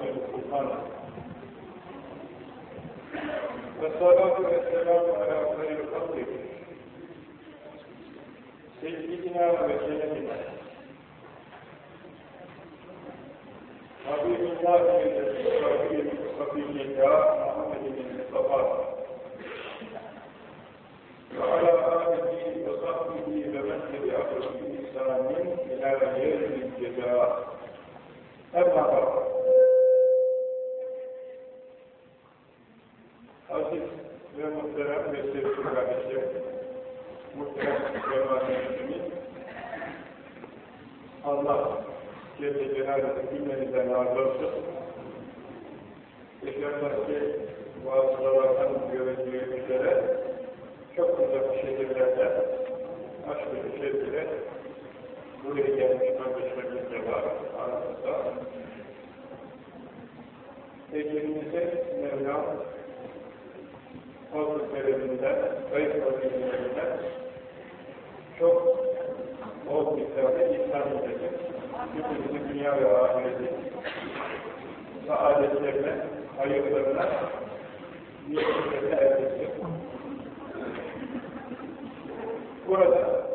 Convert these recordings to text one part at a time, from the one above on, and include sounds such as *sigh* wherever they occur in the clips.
سبحانه والصلاة والسلام على خير خلقه. سيدنا وسيدنا. حبيب الله الذي صفي الله محمد بن المصطفى. وعلى آله وصحبه ومن تبعهم بإحسان إلى يوم الجزاء. أما بعد. Aziz ve muhterem ve sevgili kardeşlerim, muhterem cemaatimiz, Allah Celle Celaluhu cümlenizden razı olsun. Yaşarlarki vasıtalardan görüldüğü üzere çok uzak şehirlerden aşk-ı buraya gelmiş kardeşlerimiz de var aramızda. Ecelimize Mevlam fazl kereminden, kayıp vazifelerinden çok bol miktarda ihsan edecek. Hepimizin dünya ve ahireti saadetlerine, hayırlarına, niyetlerine erdecek. Burada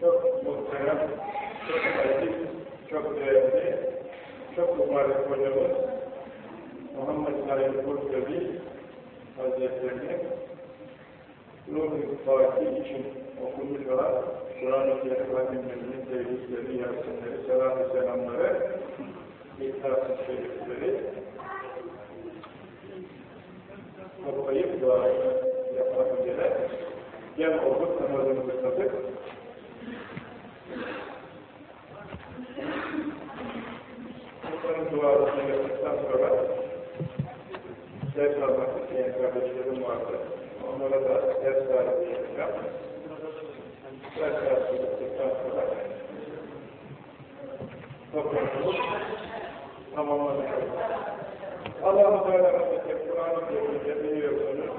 çok muhterem, çok aziz, çok değerli, çok hocamız Muhammed Said Kurtabi Hazretleri Ruh-u Fatih için okumuş olan Kur'an-ı Kerim Efendimiz'in tevhidleri, yasinleri, selam-ı selamları, İhlas-ı Şerifleri toplayıp duasını yapmak üzere gel olduk, namazımızı kıldık. Bunların duasını yaptıktan sonra ders almak isteyen kardeşlerim vardı. Onlara da ders tarihi yapacağım. Ders tarihi yaptıktan sonra toplumumuz tamamlanacak. Allah-u Teala Hazretleri Kur'an-ı Kerim'de biliyorsunuz,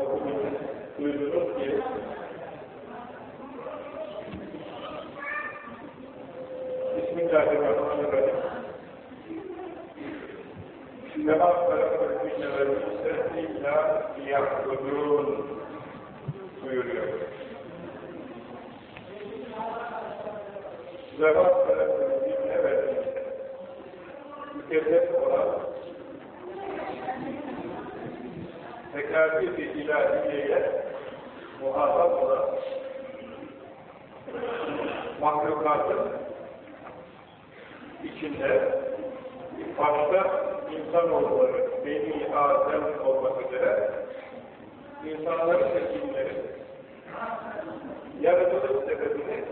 okudunuz, duydunuz ki Bismillahirrahmanirrahim. Cinne vel insa illa liya'budun buyuruyor. Cinne vel insa mükellef olan tekabir bir ilahiyeye mahlukatın içinde başta insanoğulları, Beni Adem olmak üzere insanların seçimleri yaratılış sebebini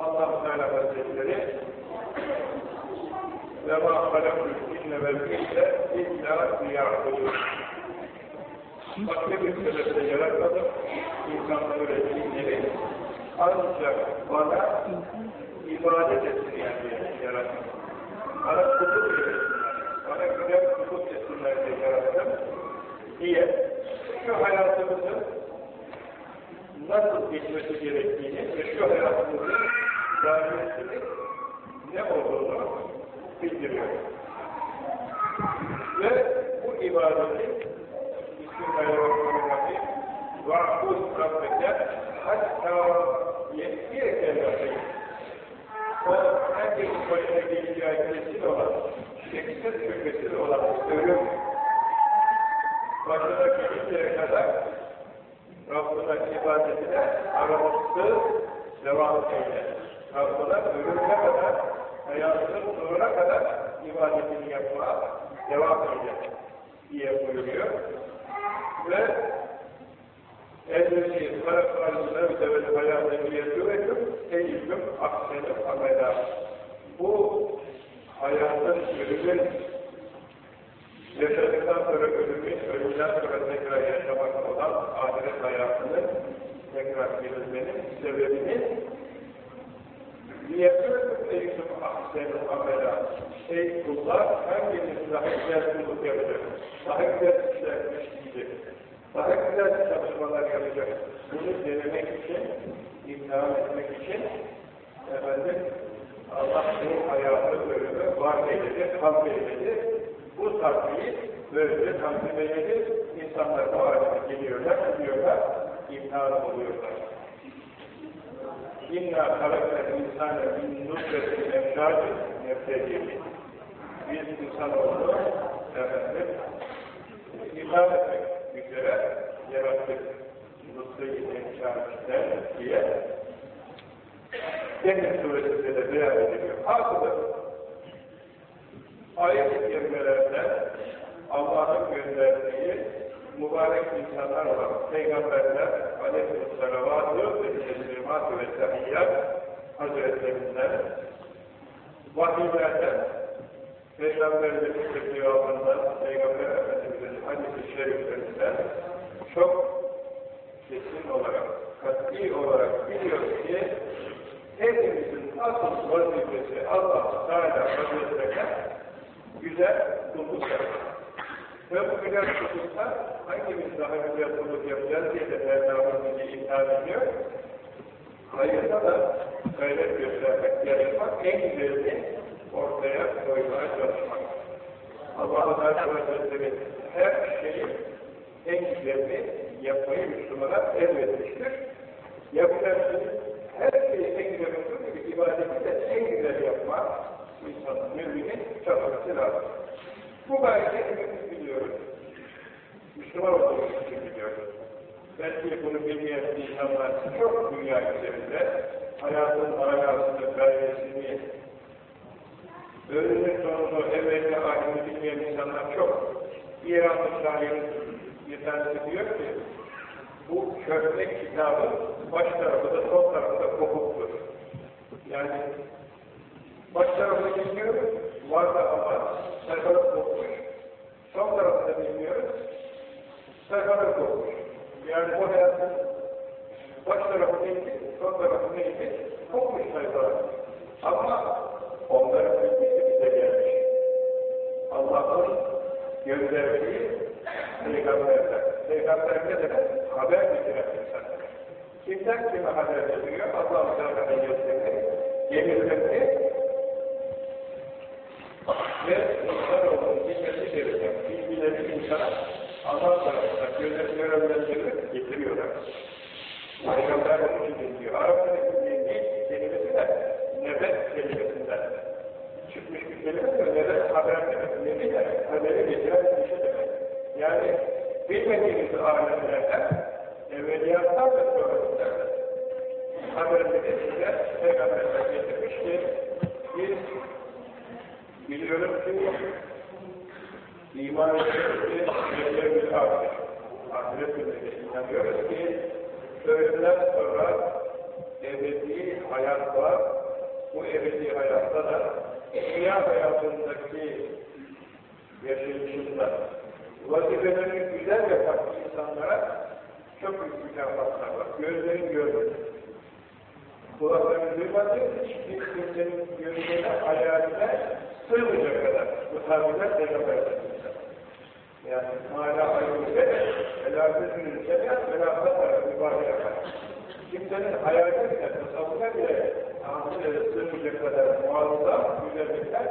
Allah-u Teala Hazretleri ve ma halakul cinne vel insa illa liya'budun. Başka bir sebeple yaratmadım. İnsanları ve cinleri ancak bana ibadet etsin yani yaratmadım. Bana kutup etsinler bana güzel hukuk etsinler diye yarattım. Diye şu hayatımızın nasıl geçmesi gerektiğini ve şu hayatımızın gayretinin ne olduğunu bildiriyor. Ve bu ibadeti Bismillahirrahmanirrahim Vahbud Rabbeke Hatta Yetkiye Kendisi o herkesin başına geleceği kesin olan, şeksiz şüphesiz olan ölüm başına gelinceye kadar Rabbına ibadetine araması devam eyle. Rabbına ölümüne kadar, hayatının sonuna kadar ibadetini yapmaya devam eyle diye buyuruyor. Ve اَذَّلِي خَلَقَ الْمَوْتَ وَالْحَيَاةَ لِيَبْلُوَكُمْ اَيُّكُمْ اَحْسَنُ عَمَلًا Bu hayatın ölümün yaşadıktan sonra ölümün, ölümden sonra tekrar yaşamak olan ahiret hayatını tekrar girilmenin sebebini لِيَبْلُوَكُمْ اَيُّكُمْ اَحْسَنُ عَمَلًا Ey kullar, hanginiz daha güzel kulluk yapacak, daha güzel işler işleyecek, daha güzel çalışmalar yapacak. Bunu denemek için imtihan etmek için efendim Allah senin hayatı bölümü var eyledi, kabul eyledi. Bu takviyi böylece takdim eyledi. İnsanlar bu halde geliyorlar, gidiyorlar, imtihan oluyorlar. İnna halakal insane min nutfetin emşacı nefsediği. Biz insanoğlu efendim imtihan etmek üzere yarattık. Nutfe-i emşacıden diye Cennet suresinde de beyan ediliyor. Hasılı ayet-i kerimelerde Allah'ın gönderdiği mübarek insanlar var. Peygamberler aleyhisselatü ve teslimat ve tahiyyat hazretlerinden vahiylerden Peygamberlerin tekrarından Peygamber Efendimiz'in hadis-i şeriflerinden çok kesin olarak, kat'i olarak biliyoruz ki hepimizin asıl vazifesi Allah Teala Hazretlerine güzel kulluk yapmak. Ve bu güzel kullukta hangimiz daha güzel kulluk yapacağız diye de bizi imtihan ediyor. Hayırda da gayret göstermek, yarışmak, en güzelini ortaya koymaya çalışmak. Allah-u Teala her şeyi en güzelini yapmayı Müslümana emretmiştir. Yapacaksınız her şeyi en güzel olduğu gibi ibadeti de en güzel yapmak insanın, müminin çalışması lazım. Bu gayeti hepimiz biliyoruz. Müslüman olduğumuz için biliyoruz. Belki bunu bilmeyen insanlar çok dünya üzerinde hayatın manasını, gayesini, ölümün sonunu, evvelini, ahini bilmeyen insanlar çok. İranlı şairin bir tanesi diyor ki, bu kökmek kitabı baş tarafı da son tarafı da kopuktur. Yani baş tarafını bilmiyoruz, var da ama sayfalık kopmuş. Son tarafını bilmiyoruz, sayfalık kopmuş. Yani bu hayatın baş tarafı neydi, son tarafı neydi, kopmuş sayfalar. Ama onların gelmiş. Allah'ın gönderdiği peygamberler. Peygamber ne demek? Haber getiren insan. Kimden kime haber getiriyor? Allah-u Teala Hazretleri yemirlerini ve insanoğlunun bilmesi gereken bilgileri insana Allah tarafından görevlendirip getiriyorlar. Peygamber onun için diyor. Bildiği kelimesi de nefes kelimesinden çıkmış bir kelime de nefes haber demek. Nefes haberi getiren kişi demek. Yani bilmediğimiz alemlerden evveliyattan ve sonrasından haberleri size Peygamberler getirmiş ki biz biliyoruz ki iman ediyoruz ki Celle-i Ahiret ahiret inanıyoruz ki ölümden sonra ebedi hayat var bu ebedi hayatta da dünya hayatındaki yaşayışında vazifelerini güzel yapan insanlara çok büyük mükafatlar var. Gözlerin görmedi. Kulakların duymadı, hiçbir kimsenin gözlerine, hayaline sığmayacak kadar. Bu tabirler Peygamber'den. Yani hala ayrılırsa, helâfetünün sebebi, helâfet mübarek yapar. Kimsenin hayaline bile, tasavvuna bile sığmayacak kadar muazzam güzellikler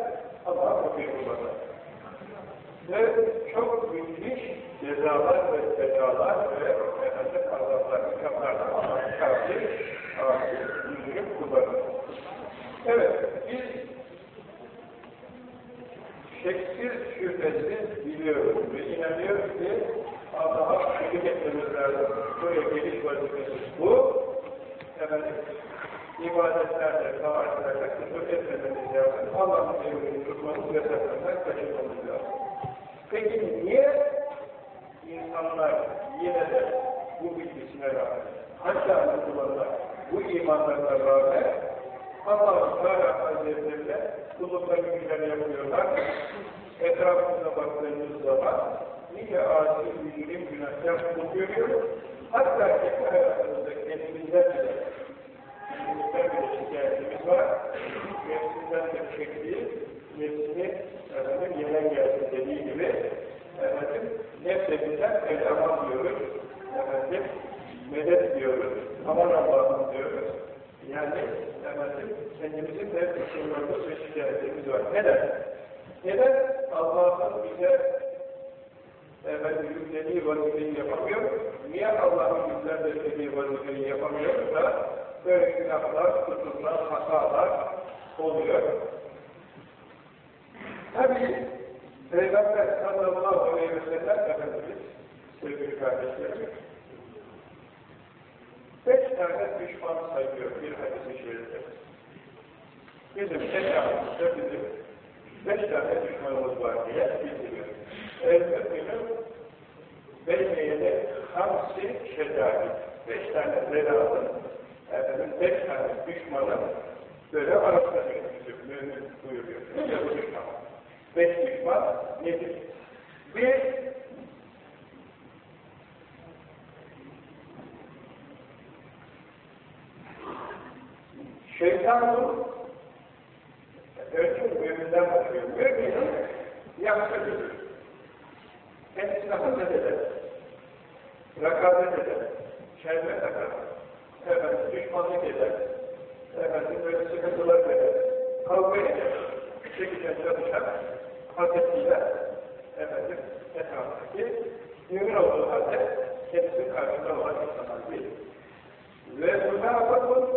Allah'a kullanır. Ve çok müthiş cezalar ve cezalar ve efendim azaplar, mükemmeller Allah'ın karşı ağzı yüzünü kullanır. Evet, biz şeksiz şüphesiz biliyoruz ve inanıyoruz ki Allah'a şükür etmemiz lazım. Böyle geliş vazifesi bu. Efendim, ibadetlerle, savaşlarla kusur etmememiz lazım. Allah'ın emrini tutmamız ve saklanmak kaçırmamız lazım. Peki niye insanlar yine de bu bilgisine rağmen, hatta Müslümanlar bu imanlarına rağmen Allah-u Teala Hazretlerine kulluklarını güzel yapıyorlar. Etrafına baktığımız zaman nice asi, mücrim, günahkar kul görüyoruz. Hatta kendi hayatımızda kendimizden bile kendimizden bile şikayetimiz var. Nefsinden de çektiği, nefsini efendim, yenen gelsin dediği gibi efendim, nefsiminden el aman diyoruz. Efendim, medet diyoruz. Aman Allah'ım diyoruz. kendimizin de kusurlarımız ve şikayetlerimiz var. Neden? Neden Allah'ın bize efendim, yüklediği vazifeyi yapamıyor? Niye Allah'ın yüklediği vazifeyi yapamıyor da böyle günahlar, kusurlar, hatalar oluyor? Tabi Peygamber sallallahu aleyhi ve sellem Efendimiz sevgili kardeşlerim beş tane düşman sayıyor bir hadis-i şerifte. Bizim etrafımızda bizim beş tane düşmanımız var diye bildiriyor. El-Mü'minun beyneyene hamsi şedari. Beş tane belanın, efendim beş tane düşmanın böyle dönmüştür. Mümin buyuruyor. Ne bu düşman? Beş düşman nedir? Bir, şeytanın önce müminden başlıyor. Müminin yaptığı kendisine hazret eder, rekabet eder, şerbet akar, efendim düşmanlık eder, efendim böyle sıkıntılar verir, kavga eder, çekişen çalışan, hazretiyle efendim etraftaki mümin olduğu halde kendisi karşında olan insanlar değil. Ve münafıkın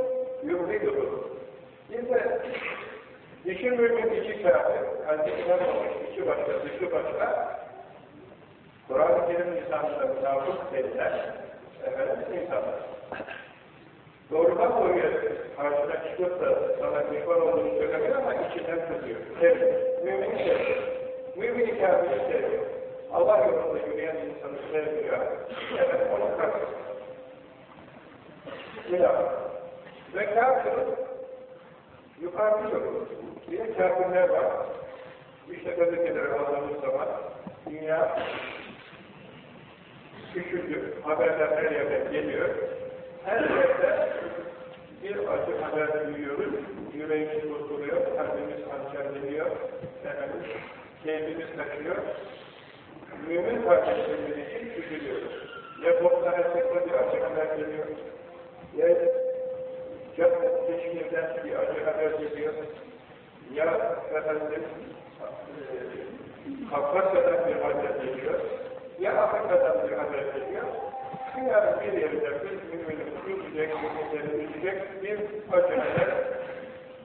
yumridudur. Bir de dişi mümin içi kâfir, kalbi inanmamış, içi başka, dışı başka, Kur'an-ı Kerim lisanında münafık denilen efendim insanlar. Doğrudan doğruya karşına çıkıp da sana düşman olduğunu söylemiyor ama içinden tutuyor. Sevmiyor. Mümini sevmiyor. Mümini kâfiri sevmiyor. Allah yolunda yürüyen insanı sevmiyor. Evet, onu kafir. Münafık. Ve kafirin yukarıda yok. De kafirler var. İşte gazeteleri aldığımız zaman dünya küçüldü. Haberler her yerden geliyor. Her yerde bir acı haber duyuyoruz. Yüreğimiz bozuluyor, kalbimiz hançerleniyor, efendim, keyfimiz kaçıyor. Mümin kardeşlerimiz için üzülüyoruz. Ya boklara sekte bir acı haber geliyor, ya cennet teşkilden bir acı haber geliyor, ya efendim, e, Kafkasya'dan bir haber geliyor, ya Afrika'dan bir haber geliyor, dünyanın bir yerinde bir müminin üzecek, müminleri üzecek bir haber,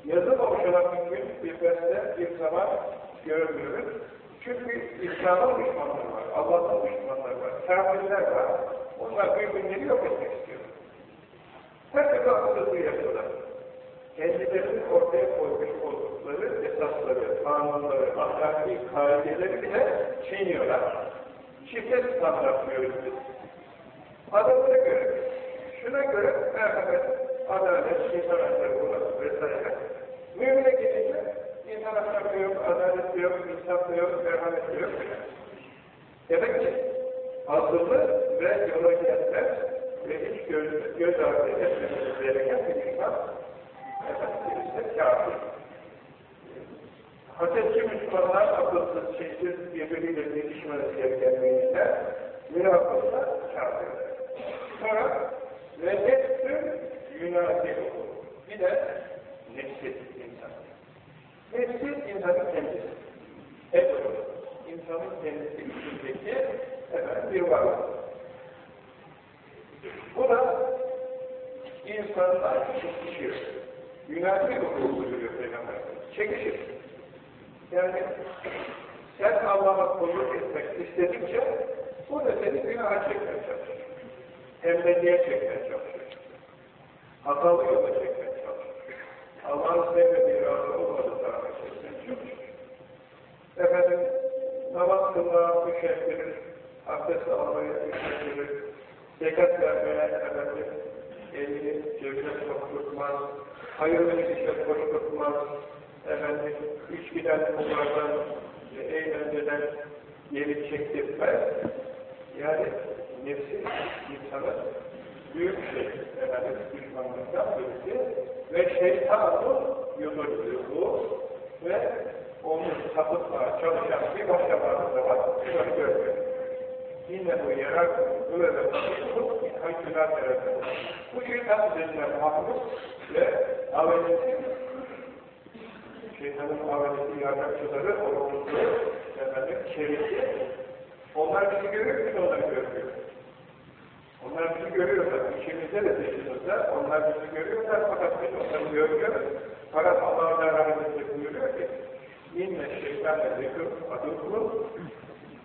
yazı boşalan mümkün bir beste bir zaman görmüyoruz. Çünkü İslam'ın düşmanları var, Allah'ın düşmanları var, kafirler var. Onlar müminleri yok etmek istiyor. Her türlü akıllı yapıyorlar. Kendilerinin ortaya koymuş oldukları esasları, kanunları, ahlaki kaideleri bile çiğniyorlar. Şirket standartlıyoruz biz. Adamına göre, şuna göre merhamet, adalet, insan hakları burası vesaire. Mümine gelince insan hakları yok, adalet yok, insaf yok, merhamet yok. Demek ki azılı ve yola gelenler ve hiç göz, göz ardı etmemesi gereken bir insan birisi kâfir. Hasetçi Müslümanlar akılsız, şeysiz birbiriyle gelişmesi gereken müminler, münafıklar kâfirler. Sonra ve nefsün yunâsibu. Bir de nefsiz insan. Nefsiz insanın kendisi. Ego. İnsanın kendisi içindeki efendim, bir varlık. Bu da insanlar çekişiyor. Yunâsibu buyuruyor Peygamber. Çekişir. Yani sen Allah'a kulluk etmek istedikçe bu da seni günaha çekmeye çalışır. Emrediye çekmeye çalışır. Hatalı yola çekmeye çalışır. Allah'ın sevmediği razı olmadığı tarafa çekmeye çalışır. Efendim, namaz kılmaya müşektirir, abdest almaya müşektirir, zekat vermeye efendim, elini cebine sokturtmaz, hayırlı işe koşturtmaz, efendim, içkiden, kumlardan, eğlenceden yeri çektirmez. Yani nefsi insanın büyük şey, efendim, düşmanlıktan birisi ve şeytanın yumurtluğu ve onu sapıtmaya çalışan bir başka varlığı var, bunu görmüyor. Yine bu yarar, böyle sapıtlık, haykılar tarafı. Bu şeytan denilen mahmut ve avelisi şeytanın avelesi, yardakçıları, ordusu, efendim, çevresi, onlar bizi görüyor, biz onları görmüyor. Onlar bizi görüyorlar, içimizde de dışımızda, onlar bizi görüyorlar fakat biz onları görmüyoruz. Fakat Allah Teala'nın buyuruyor ki, İnne şeytan zikr adımlı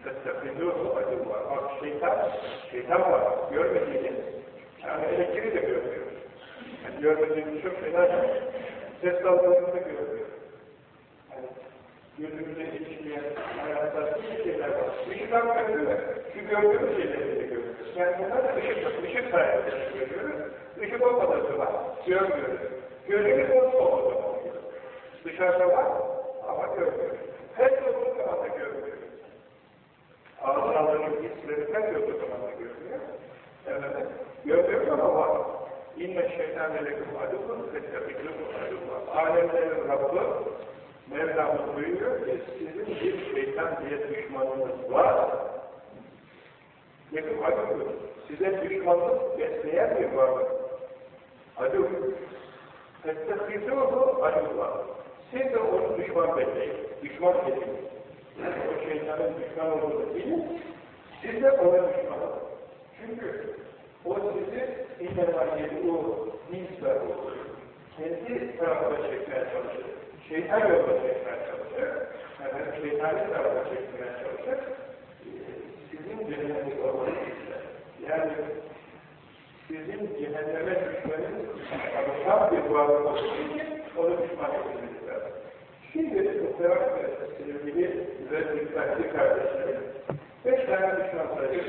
Festefizuhu adım var. Bak şeytan, şeytan var. Görmediğiniz, yani elektriği de görmüyor. Yani görmediğimiz çok şeyler var. Ses dalgalarını da görmüyor. Yani gözümüze ilişkiye, hayatta bir şeyler var. Işıklar görmüyor. Şu gördüğümüz şeyleri de görmüyor. Yani bunlar da ışık yok. Işık sayesinde görüyoruz. Işık olmadığı zaman görmüyoruz. Gözümüz olmadığı zaman Dışarıda var ama görmüyor. Her olduğu zaman da görmüyor. Ağızlarının hisleri her olduğu zaman da görmüyor. Evet. Görmüyor ama var. İnne şeytan melekum adımın fettefiklukum adımın. Alemlerin Rabbi Mevlamız buyuruyor ki sizin bir şeytan diye düşmanınız var. Yakın adımdır. Size düşmanlık besleyen bir varlık. Adım. Fettefiklukum adımın. Siz de onu düşman bekleyin. Düşman edin. O şeytanın düşman olduğunu bilin. Siz de ona düşman olun. Çünkü o sizi innemâ o nisbe kendi tarafına çekmeye çalışır. Şeytan yoluna çekmeye çalışır. Efendim şeytani tarafa çekmeye çalışır. Sizin cehennemi olmanızı ister. Yani sizin cehenneme düşmenin alışan bir varlık olduğu için onu düşman etmeniz lazım. Şimdi muhtemelen sevgili ve dikkatli kardeşlerim, beş tane düşman sayıyor.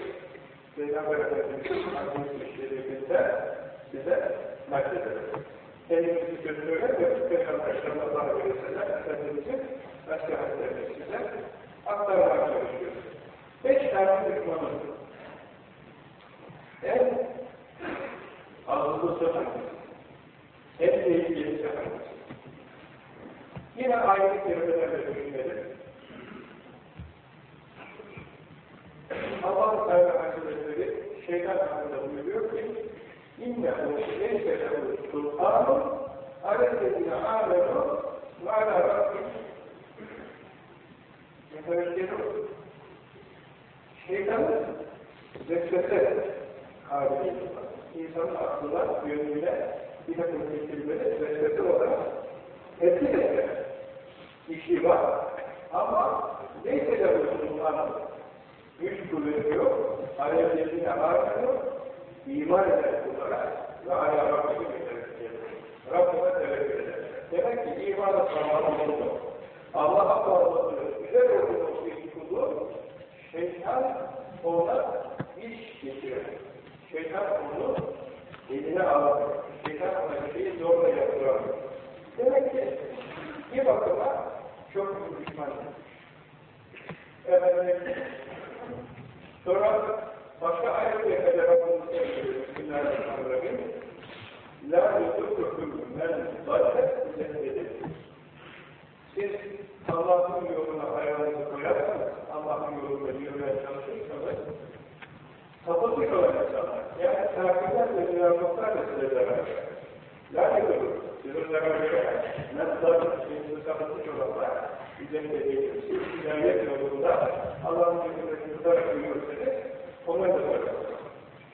Peygamber Efendimiz'in anlayış şerifinde bize naklet eder. Kendimizi götürüyor ve Peygamber sallallahu aleyhi ve sellem Efendimiz'in nasihatlerini size aktarmaya çalışıyoruz. Beş tane düşmanımız. En ağızlısı hangisi? En tehlikelisi hangisi? Yine aynı kelimelerle düşünelim. Allah-u Teala Hazretleri şeytan hakkında buyuruyor ki İnnehu leyse lehu sultanun alellezine amenu ve ala rabbim Mütevekkilun Şeytanın vesvese var. İnsanın aklına, gönlüne bir takım fikirleri vesvese olarak etki eder. İşi var. Ama neyse de bu sultanın güç kuvveti yok, alevlerine arkamıyor, iman eder bunlara ve ayağa Rabbini gelir. Rabbine tevekkül eder. Demek ki imanı sağlam oldu. Allah'a bağlılığı, güzel olduğu bir kulu, şeytan ona iş getiriyor. Şeytan onu eline alamıyor. Şeytan ona bir şeyi zorla yapıyor. Demek ki bir bakıma çok büyük düşman. Efendim, sonra başka ayet yerlerde Rabbimiz söylüyor. Bismillahirrahmanirrahim. La yutukum men zaten. Siz Allah'ın yoluna ayağınızı koyarsanız, Allah'ın yolunda yürümeye çalışırsanız, sapıtmış olan insanlar, yani kafirler ve münafıklar da size zarar. La yutukum. Sizin zarar verir. Nasıl şeyinizi sapıtmış olanlar, üzerinde değilsiniz. Hidayet yolunda Allah'ın yolunda yürüyorsanız, onlar da zarar.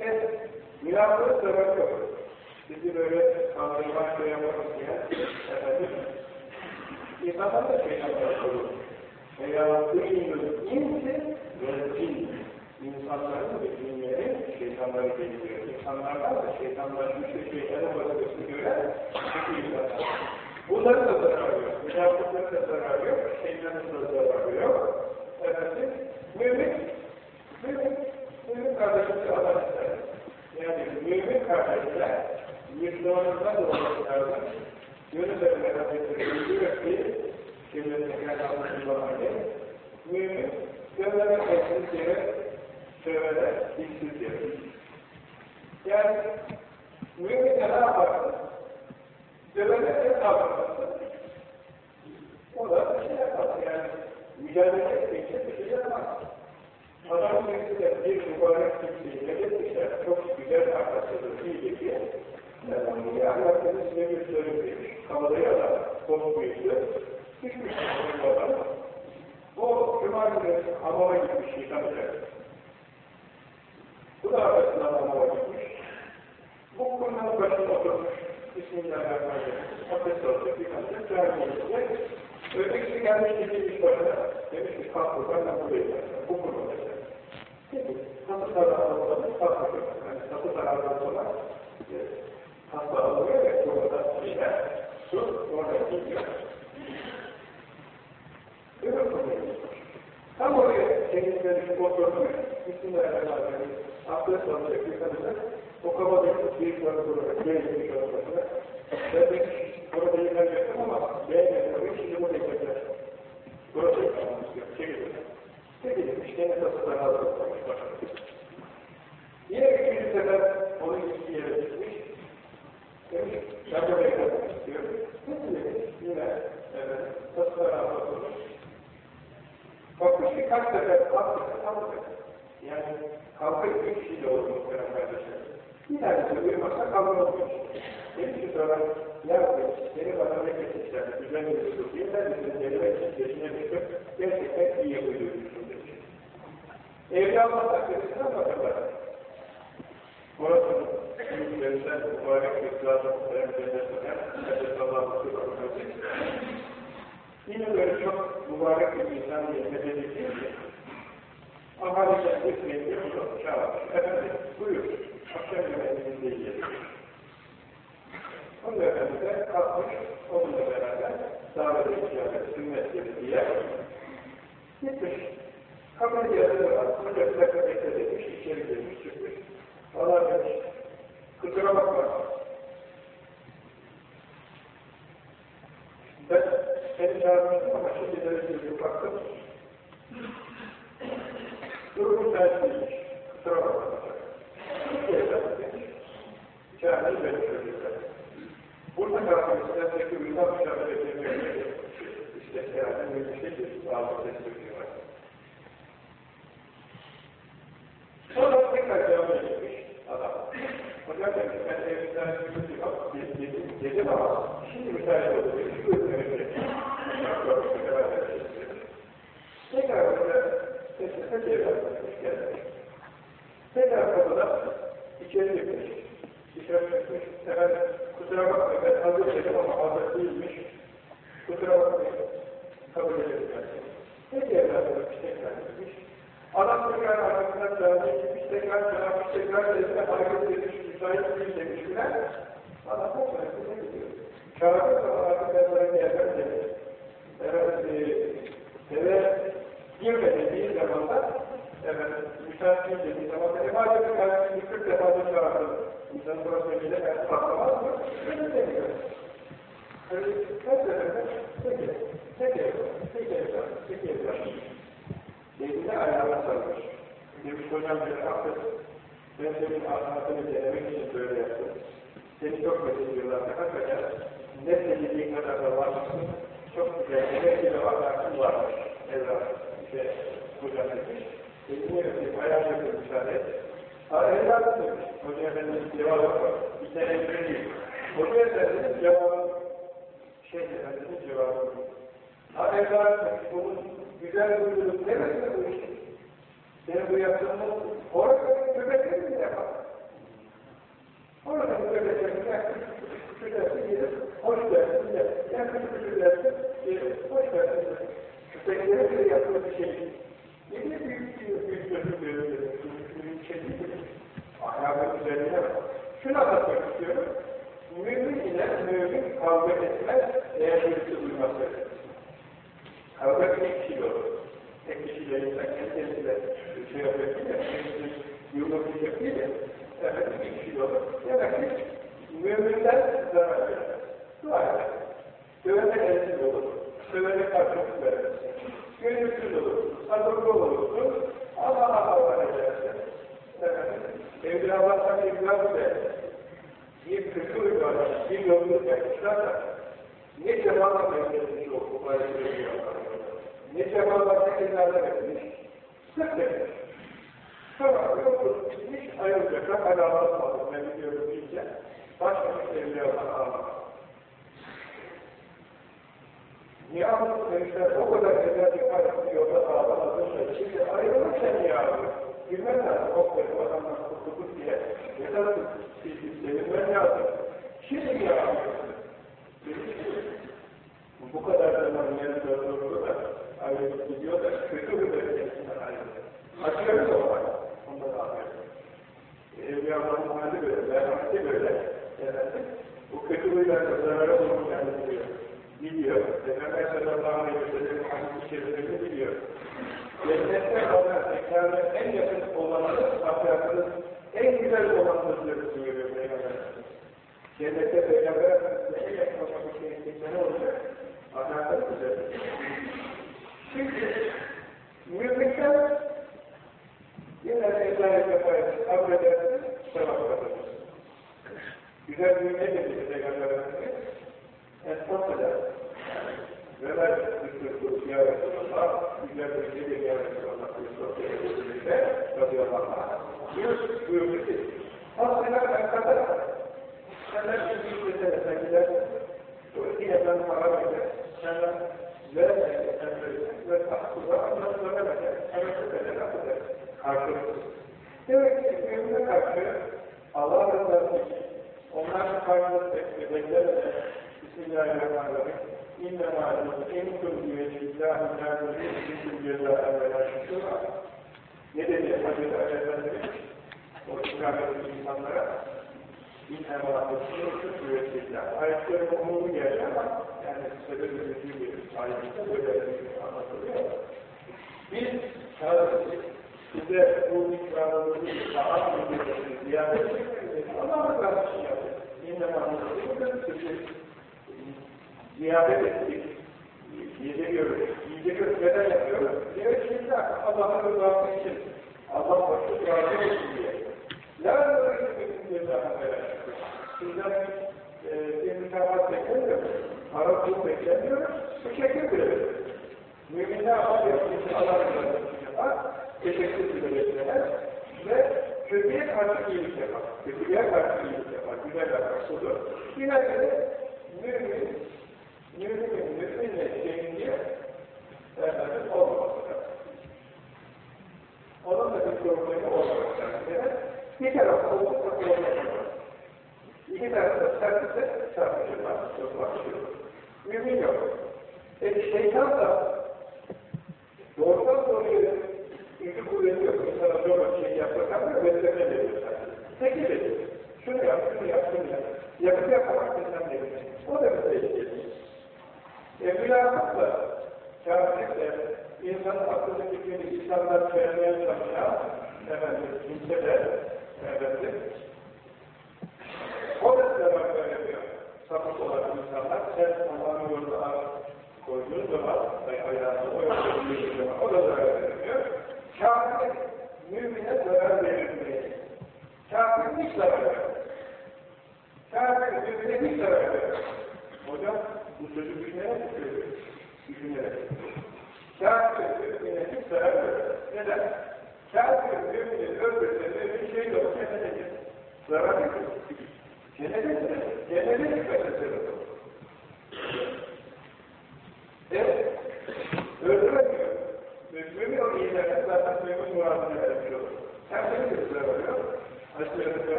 Evet, münafıklık zarar yok. Sizi böyle kandırmak ve yapmak diye, efendim, İnsanlar da şeytanlar olur. Duyunuz insi ve cin. İnsanların ve cinlerin şeytanları geliyor. İnsanlardan da şeytanlaşmış ve şeytanın vazifesini gören kötü insanlar. Bunların da zararı yok. Münafıkların da zararı yok. Şeytanın da zararı yok. Efendim, mümin, mümin, mümin kardeşimizi Allah. Yani mümin kardeşler, Olmak lazım. Yunus Emre Hazretleri ki, şimdi tekrar anlaşılmalarını, mümin, gönlere eksiz yere, sövere dilsiz yere. Yani, mümin ne yaparsın? Sövere ne yaparsın? O da bir şey yaparsın yani, mücadele etmeyecek bir şey yapmaz. Adam birisi de bir mübarek kimseyi ne demişler, çok güzel arkasıdır, iyi diye, Yani herkes size gösterir. Kamadayı adam, konu büyüktü. Hiçbir şey olmadan o cuma günü hamama gitmiş yıkanacak. Bu da arasından hamama gitmiş. Bu konunun başına oturmuş. Bismillahirrahmanirrahim. Abdest alacak, yıkanacak, camiye gidecek. Ötekisi gelmiş gidilmiş başına. Demiş ki kalk buradan ben buraya geleceğim. Bu olacak. Peki, nasıl zararlı olanı kalkıyor. Yani nasıl zararlı olanı hasta alıyor ve burada şeyler, su orada gidiyor. Öyle oluyor. Tam oraya düşüp oturmuş, Bismillahirrahmanirrahim. Abdest alacak, yıkanacak. O kabadaki bir yukarı durarak, bir yukarı durarak. Ben de orada yıkanacaktım ama beğenmedim. Şimdi buraya yıkacağım. Burası yıkanmak istiyor. Çekildim. Çekildim. İşte ne nasıl daha hazır olmuş. Yine üçüncü sefer onun gittiği yere gitmiş. Demiş, ben buraya yıkanmak istiyorum. Yine evet, hazır olmuş. Bakmış ki kaç sefer kalktı, kalktı. Yani kalkıp üç kişiyle olur muhtemelen kardeşler. Bir tanesi uyumazsa kalmamış. Demiş ki sonra ne yapayım? Seni bana ne getirmişler? Bir usul diye ben de senin elime geçine düştüm. Gerçekten iyi uyuyormuşum demiş. Evli Allah takdirine bakarlar. Orasının büyüklerinden mübarek bir zat-ı muhterem cennetine Efendimiz Allah'ın Yine böyle çok mübarek bir insan diye medeni ki Amerika'ya gitmeyin diye bunu çağırmış. Efendim buyur. Akşam yemeğinde yiyelim. Onun efendi de kalkmış, onunla beraber davet-i icabet, sünnetleri diye gitmiş. Kapıyı hoca bir dakika beklemiş, içeri girmiş, çıkmış. Allah demiş, kusura bakma. Ben seni çağırmıştım ama şimdi de bir baktım. Durumun tersiymiş. Kusura bakma. Çağırmayı benim çocuklar. Burada kalkmak istersek üründen dışarıda beklemiyor. İşte yani bir şey değil. Sağlık destekliyor. Sonra tekrar devam etmiş adam. Hocam demiş ben evimden dedim, dedim ama şimdi müsaade oldu. Şu ürünleri Tekrar orada sesine cevap gelmiş. Tekrar kapıda içeri girmiş. Dışarı çıkmış. Efendim kusura bakmayın ben hazır dedim ama hazır değilmiş. Kusura bakmayın. Kabul edelim. Peki efendim tekrar girmiş. Adam tekrar arkasına çağırmış, gitmiş tekrar çağırmış, tekrar sesine hareket etmiş, müsait değil demiş filan. Adam da. Çağırdığı zaman artık ben sana bir yerden dedim. Evet, eve girmediği zamanda, evet, müsait değil dediği zaman bir tane bir kırk defa da çağırdım. İnsan burası önce ben patlamaz mı? Öyle demiyor. Öyle her seferinde, peki, peki, peki, peki, peki, Dediğinde ayağına sarmış. Demiş hocam bir affet. Ben senin anlatını denemek için böyle yaptım. Seni çok mesediyorlar. Hakikaten ne söylediğin kadar da varmışsın. Çok güzel. Ki de ahlakın varmış. Evlat. İşte hocam demiş. Dediğine götürüp ayağına götürüp müsaade et. Ha evladım demiş. Hoca efendinin cevabı var. Bir tane değil. Hoca efendinin cevabı şey efendinin cevabı. Ha evladım demiş. Bunun güzel buyuruluk demezse bu iş. Senin bu yaptığını orada göbekleri mi yapar? Orada göbeklerini yakın küçüldersin gelir, hoş dersin gelir. Yakın gelir, hoş dersin gelir. Köpeklere bile yapılan bir şey değil. Yine büyük bir büyük gözü görüyor. Büyük şey değil mi? Ahlakın üzerine bak. Şunu anlatmak istiyorum. Mümin ile mümin kavga etmez, eğer birisi duymazsa. Kavga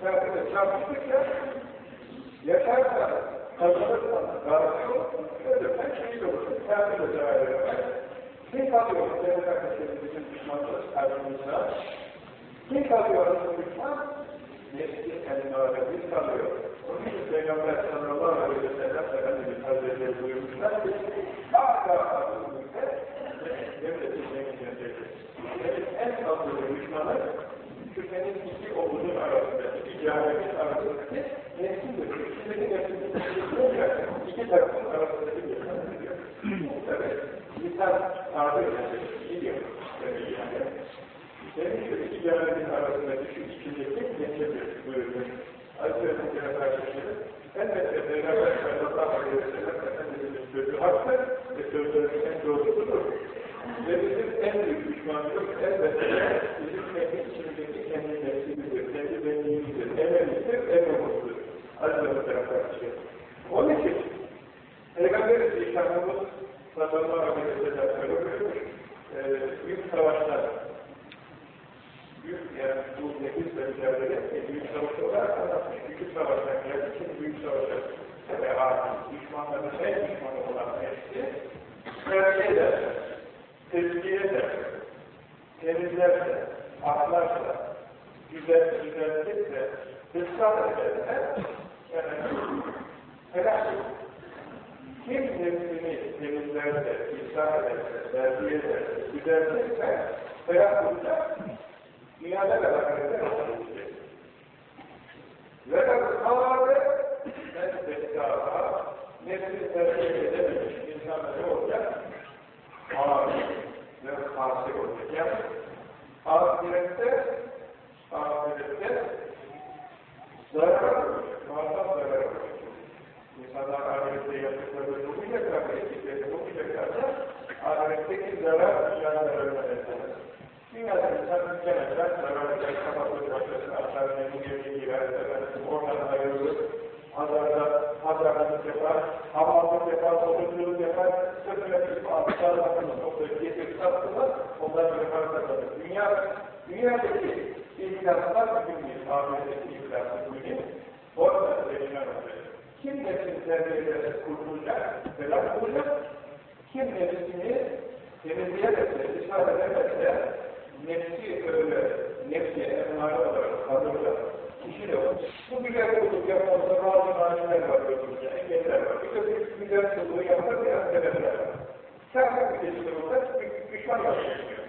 şartını çarpıştıkça yaşarsa, kazanırsan, razı olur, ölürsen şehit olursun. Kafir de zarar veremez. Kim kalıyor? Devlet arkadaşlarımızın düşmanları, kalbimizde. Kim kalıyor arasında düşman? Nefsi kendine ağrı kalıyor. Onun için Peygamber sallallahu aleyhi ve sellem Efendimiz Hazretleri buyurmuşlar ki hala ağrılığında devletin zenginleri en fazla düşmanı şüphenin iki oğlunun arasında, iki cahilin arasındaki nefsindir. İkisinin nefsini iki tarafın arasındaki nefsindir. Evet, insan ağrı gidiyor. Yani, senin şu iki cahilin arasındaki şu ikideki nefsindir buyurmuş. Aleyhisselatü kardeşleri, elbette Peygamber sallallahu aleyhi ve sellem Efendimiz'in sözü haktır ve sözlerinin doğrusudur. Ve bizim en büyük düşmanımız elbette bizim kendi içimizdeki kendi nefsimizdir, kendi benliğimizdir, ememizdir, ememizdir. Aleyhisselatü kardeşleri. Onun için Peygamber-i Zişanımız sallallahu aleyhi ve sellem öyle buyurmuş, büyük savaşlar, büyük yani bu nefis ve mücadele büyük savaş olarak anlatmış. Büyük savaşlar geldi ki büyük savaşlar ve artık düşmanların en düşmanı olan nefsi terbiye ederse, tezkiye ederse, temizlerse, ahlarsa, güzel, güzellikle, ısrar ederse, helal kim nefsini temizlerse, ısrar ederse, terbiye ederse, güzellikle, ferah bulacak, dünyada da ahirette kazanılacak. Ve kavramı nefsetaha nefsi tercih edememiş insanda ne olacak? Ağır ve hasi olacak. Yani ahirette ahirette zarar olacak. Muazzam zarar olacak. İnsanlar ahirette yaptıklarını bulmayacaklar, eksiklerini bulmayacaklarsa ahiretteki zarar dünyalarına etmez. Dünyada insan mükemmeller zarar eder, kapatır başkasını açar, memnuniyeti girer, efendim, oradan ayrılır, pazarda, pazarlık yapar, hamallık yapar, oturculuk yapar, sırtına bir almışlar bakımı, toplayıp getirip sattılar, onlar yapar kazanır. Dünya, dünyadaki ihlaslar mühim, ahiretteki ihlaslar mühim, orada değişen olacak. Kim nefsini terbiye ederse kurtulacak, felak olacak, kim nefsini temizleyemezse, ısrar edemezse, nefsi öyle, nefsi emare olarak kalırsa, kişi de olur. Bu güzel kulluk yapmamızda bazı maniler var, gözümüzde, engeller var. Bir de bu güzel kulluğu yapmak biraz sebepler var. Kâhmet bir olsa, düşman yapmak istiyor.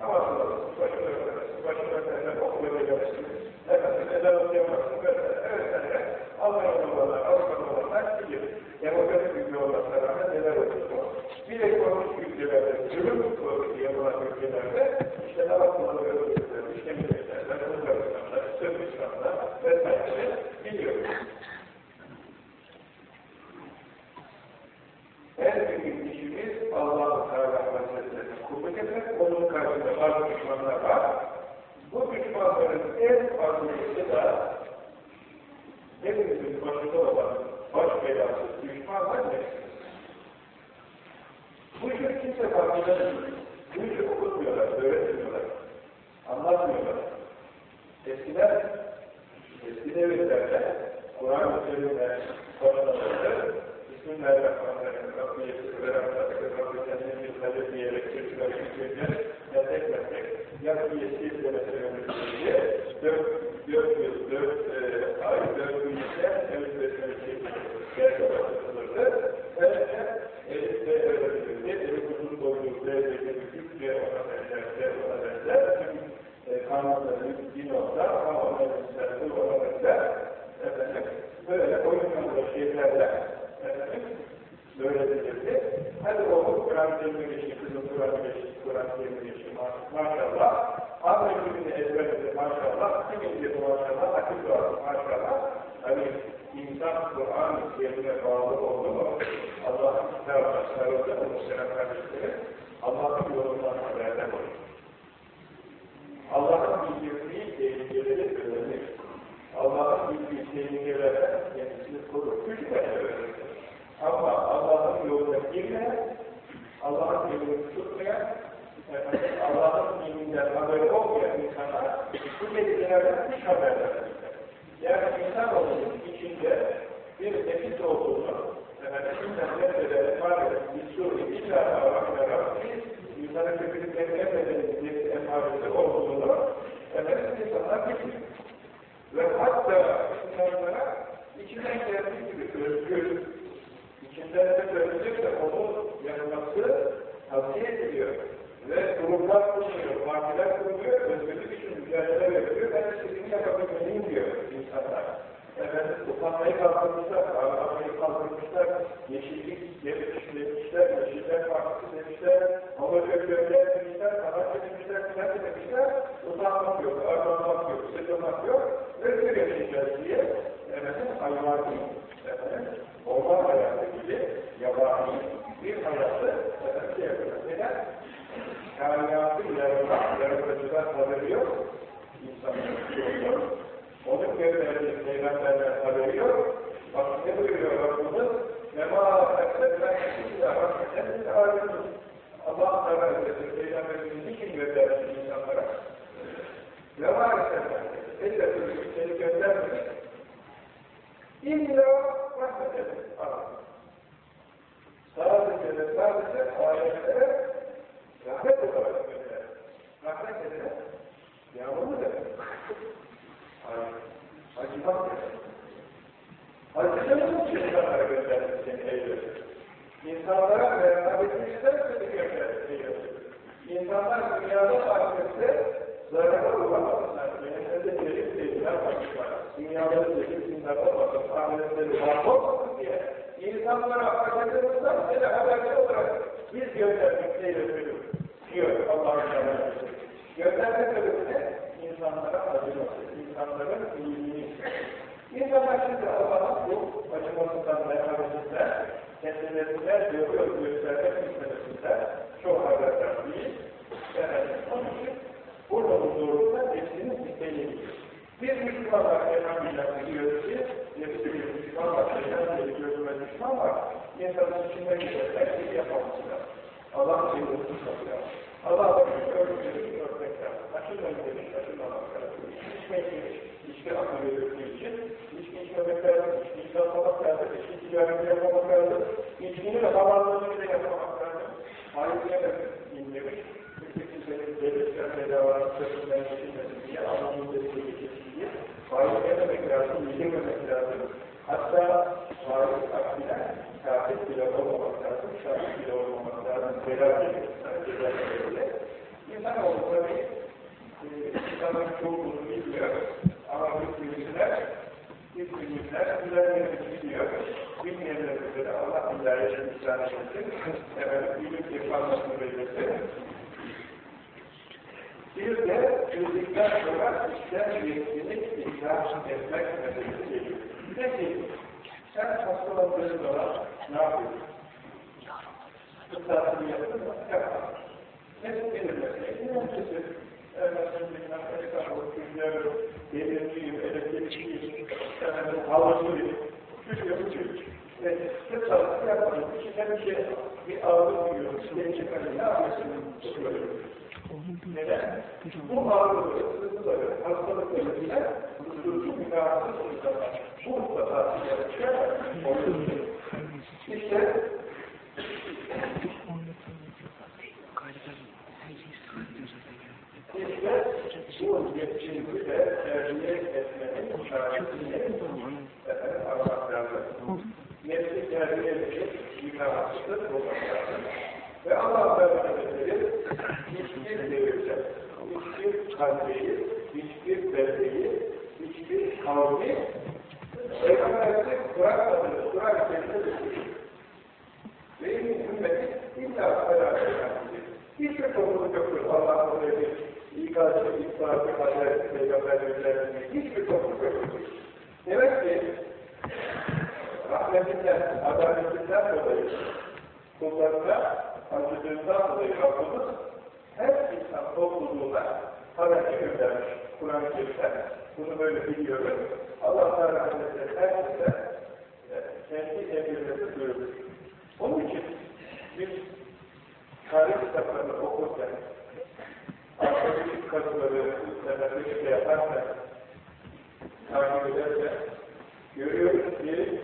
Namaz kılalım, başına öğrenesin, başına öğrenesin, okula verirsin, efendim, yaparsın, evet, evet, Allah'ın olanlar, Avrupa'nın olanlar gidiyor. Demokratik ülke olmasına rağmen neler oluyor? Bir ekonomik ülkelerde, zulüm yapılan ülkelerde, işte namaz kılalı gidiyor. En büyük işimiz Allah-u Teala Hazretlerine kulluk onun karşısında bazı düşmanlar var. Bu düşmanların en fazlası da hepimizin başında olan baş belası düşmanlar nefsiz. Bu işi kimse farkında değil. Bu işi okutmuyorlar, öğretmiyorlar, anlatmıyorlar. Eskiden, devletlerde, Kur'an-ı Kerim'de konuşanlarda, Bismillahirrahmanirrahim, Rabbi yetiştiren, Rabbi kendini bir talep diyerek, çocuklar yükselirler, meslek meslek, yakiyeti denetimimiz diye dört, dört yıl, dört ay, dört günlükte Elif Besmele'si gerçekleştirilirdi. Böylece Elif de öğretilirdi. Elif uzun boylu, D, küçük, D, ona benzer, D, ona benzer. Tüm e, kanunların bir nokta, ama ona benzer. Efendim, böyle oyun kanunda şeylerle efendim, öğretilirdi. Hadi oğlum Kur'an-ı Kerim'e geçti, kızım Kur'an-ı geçti, Kur'an-ı Kerim'e geçti maşallah. Ahmet Gül'ün ezberinde maşallah, kimin dedi maşallah, akıl var maşallah. Hani insan Kur'an-ı Kerim'e bağlı oldu mu, Allah'ın kitabına sarıldı, muhterem kardeşlerim, Allah'ın yolundan haberler olur. Allah'ın bildirdiği tehlikeleri öğrenir. Allah'ın bildiği tehlikelerden kendisini korur. Küçük öğrenir. Ama Allah'ın yoluna girmeyen, Allah'ın yolunu tutmayan, Allah'ın dininden haberi olmayan insanlar bu dedikilerden hiç haber vermezler. Yani insan olmanın içinde bir nefis olduğunu, efendim, nefsede var bir suri, illa Allah'ın Rabbi, insanın kötülüklerini emredenin bir emaresi olduğunu, efendim, insanlar bilir. Ve hatta insanlara içinden geldiği gibi özgür, içinden de söyleyecekse onu yapması tavsiye ediliyor. Ve gruplar kuruluyor, partiler kuruluyor, özgürlük için mücadele veriyor. Ben istediğimi yapabilmeliyim diyor insanlar. Efendim, utanmayı kaldırmışlar, ağlamayı kaldırmışlar, yeşillik demişler, yeşiller partisi demişler, homofobiyler demişler, sanat demişler, filan demişler, utanmak yok, ağlamak yok, sıkılmak yok, özgür yaşayacağız diye, efendim, hayvani, efendim, orman hayatı gibi yabani bir hayatı, efendim, şey yapıyor. Neden? kainatı yaratıcılar haberi yok. İnsanın yok. Onun gönderdiği peygamberler haberi yok. Bak ne buyuruyor Rabbimiz? Mema eksetmen illa rahmeten alemin. Allah haber eder. Peygamberimizi kim göndermiş insanlara? Mema eksetmen. Elle seni göndermiş. İlla rahmeten alemin. Sadece ve sadece ayetlere rahmet olarak gönderir. Rahmet edilir. Yağmurlu demek. Acımak demek. Acımak çok insanlara gönderdi seni Eylül. İnsanlara merhametini isterse de gönderdi. İnsanlar dünyada ahirette zarara uğramasınlar. Cennette gelip seyirler bakışlar. Dünyada gelip zindarda bakıp ahirette mahvolmasın diye. İnsanlara acıdığımızdan seni haberci olarak biz gönderdik Eylül diyor Allah'ın şerefine. Gönderme sebebine insanlara acıması, insanların iyiliğini İnsanlar şimdi Allah'ın bu acımasından, merhametinden, kendilerinden görüyor, göstermek istemesinden çok haberdar değil. Yani onun için burada huzurunda hepsinin isteği. Bir Müslümanlar elhamdülillah biliyoruz ki, hepsi bir Müslüman var, şeyden bir gözüme düşman var. İnsanın içinde giderler, bir yapmaması lazım. Allah sevgisini satıyor. Allah da örgütleri örnek lazım. Açılmayın demiş, açılmamak lazım. İçmek demiş, içki akıl verildiği için, içki içmemek lazım, içki içmemek lazım, içki ticareti yapmamak lazım, içkinin havarlığını bile yapmamak lazım. Ayrıca indirmiş, bütün senin devletler bedavaların sırtından geçilmesin diye, Allah'ın dediği geçilsin diye, faiz yememek lazım, yedirmemek lazım. Hatta faiz aksine kafir bile olmamak lazım, şahit bile olmamak lazım, bela bile, İnsan oldu tabi, insanın çoğunluğunu bilmiyor, ama hükümlüler, hükümlüler güzellerini biliyor, bilmeyenlerimize de Allah hidayetini ihsan etsin, efendim, iyilik yapmasını belirsin. Bir de bildikten sonra işler yetkini ikram etmek meselesi geliyor. Peki, sen hastalandığın zaman ne yapıyorsun? Kıtlatını yaptın mı? Yapma. Hep gelirler. İnançısı, efendim, bilmem, esnafı, tüccarı, delirciyim, elektrikçiyim, efendim, havacıyım, düşüyor, düşüyor. Ve kıtlatını yapmadım. İçinden bir şey, bir ağırlık duyuyorum, size çıkarım, ne yapıyorsun? Tutuyorum. Neden? Bu ağırlığı, sızıları, hastalıkları bile huzursuz münafız insanlar. Bu mutlaka ilerleşer, olursunuz. İşte İşte bu yetkinliği de tercih etmenin şartını Allah'tan nefsi terbiye edecek münafızdır olmak lazım. Ve Allah Hazretleri hiçbir devirde, hiçbir kalbeyi, hiçbir belleyi, hiçbir kavmi Peygamber'de bırakmadığını, Kur'an-ı Kerim'de düşünür. Ve ümmeti illa beraber Hiçbir topluluk yoktur. Allah'ın öyle ikazı, ikazı, kader, peygamber gönderdiği hiçbir topluluk yoktur. Demek ki rahmetinden, adaletinden dolayı kullarına acıdığından dolayı Rabbimiz her insan topluluğuna haberci göndermiş Kur'an-ı Kerim'den. Bunu böyle biliyoruz. Allah Teala herkese kendi emirleri duyurur. Onun için biz tarih kitaplarını okurken arkeolojik kazıları üstlenmesi şey yaparken takip ederken görüyoruz ki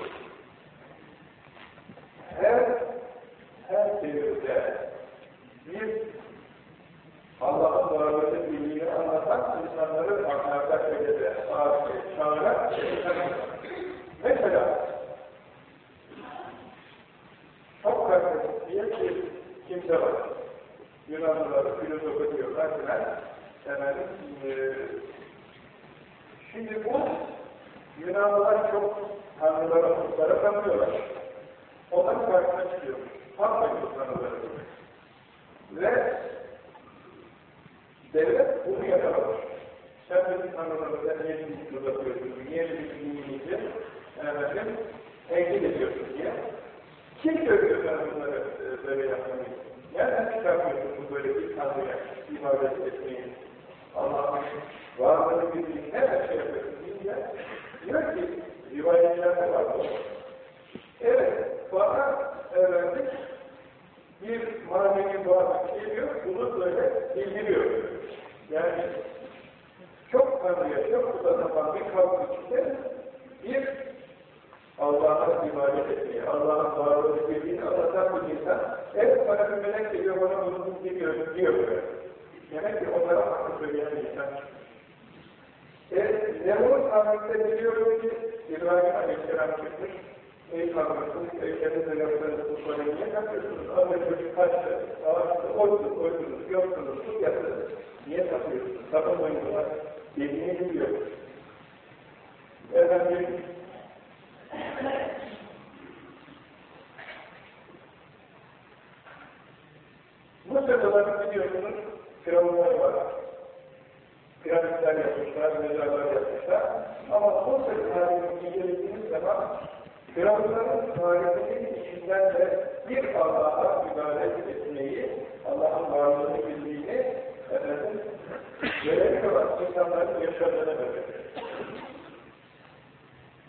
her her devirde bir Allah'ın varlığını bildiğini anlatan insanları ahlaka edebe, saati, çağıra, mesela çok kardeşlik diye bir kimse var. Yunanlıları filozofu diyorlar filan. Efendim, e, şimdi bu Yunanlılar çok tanrılara, putlara tanıyorlar. Onların karşısına çıkıyor. Da tanrıları. Ve devlet bunu yakalamış. Sen bizim tanrılarımıza niye bizi uzatıyorsun, niye bizim dinimizi efendim, tehdit ediyorsun diye. Kim söylüyor sen bunları e, böyle yapmayı? Nereden çıkartıyorsun bu böyle bir tanrıya ibadet etmeyi? Allah'ın varlığını bildiğin nereden şey yapıyorsun deyince diyor ki rivayetlerde var bu. Evet, bana öğrendik bir manevi doğası geliyor, bunu böyle bildiriyor. Yani çok tanrıya, çok kullanaman bir kavga içinde bir Allah'a ibadet etmeyi, Allah'ın varlığını bildiğini anlatan bir insan, evet bana bir melek geliyor, bana bunu biliyor, diyor böyle. Demek ki onlara hakkı söyleyen insan. E, Nemrut Ahmet'te biliyorum ki, İbrahim Aleyhisselam çıkmış, Ey kalmasın, kendinize yaptığınız bu soruyu niye yapıyorsunuz? Ama çocuk kaçtı, ağaçtı, oydunuz, oydunuz, yoktunuz, su yaptınız. Niye tapıyorsunuz? Tapamayın buna. Dediğini biliyor. Efendim, Mısırlıların biliyorsunuz firavunları var. Piramitler yapmışlar, mezarlar yapmışlar. Ama Mısır tarihini incelediğiniz zaman Firavunların tarihinin içinden de bir Allah'a ibadet etmeyi, Allah'ın varlığını bildiğini efendim, göremiyorlar. İnsanların yaşadığını böyle.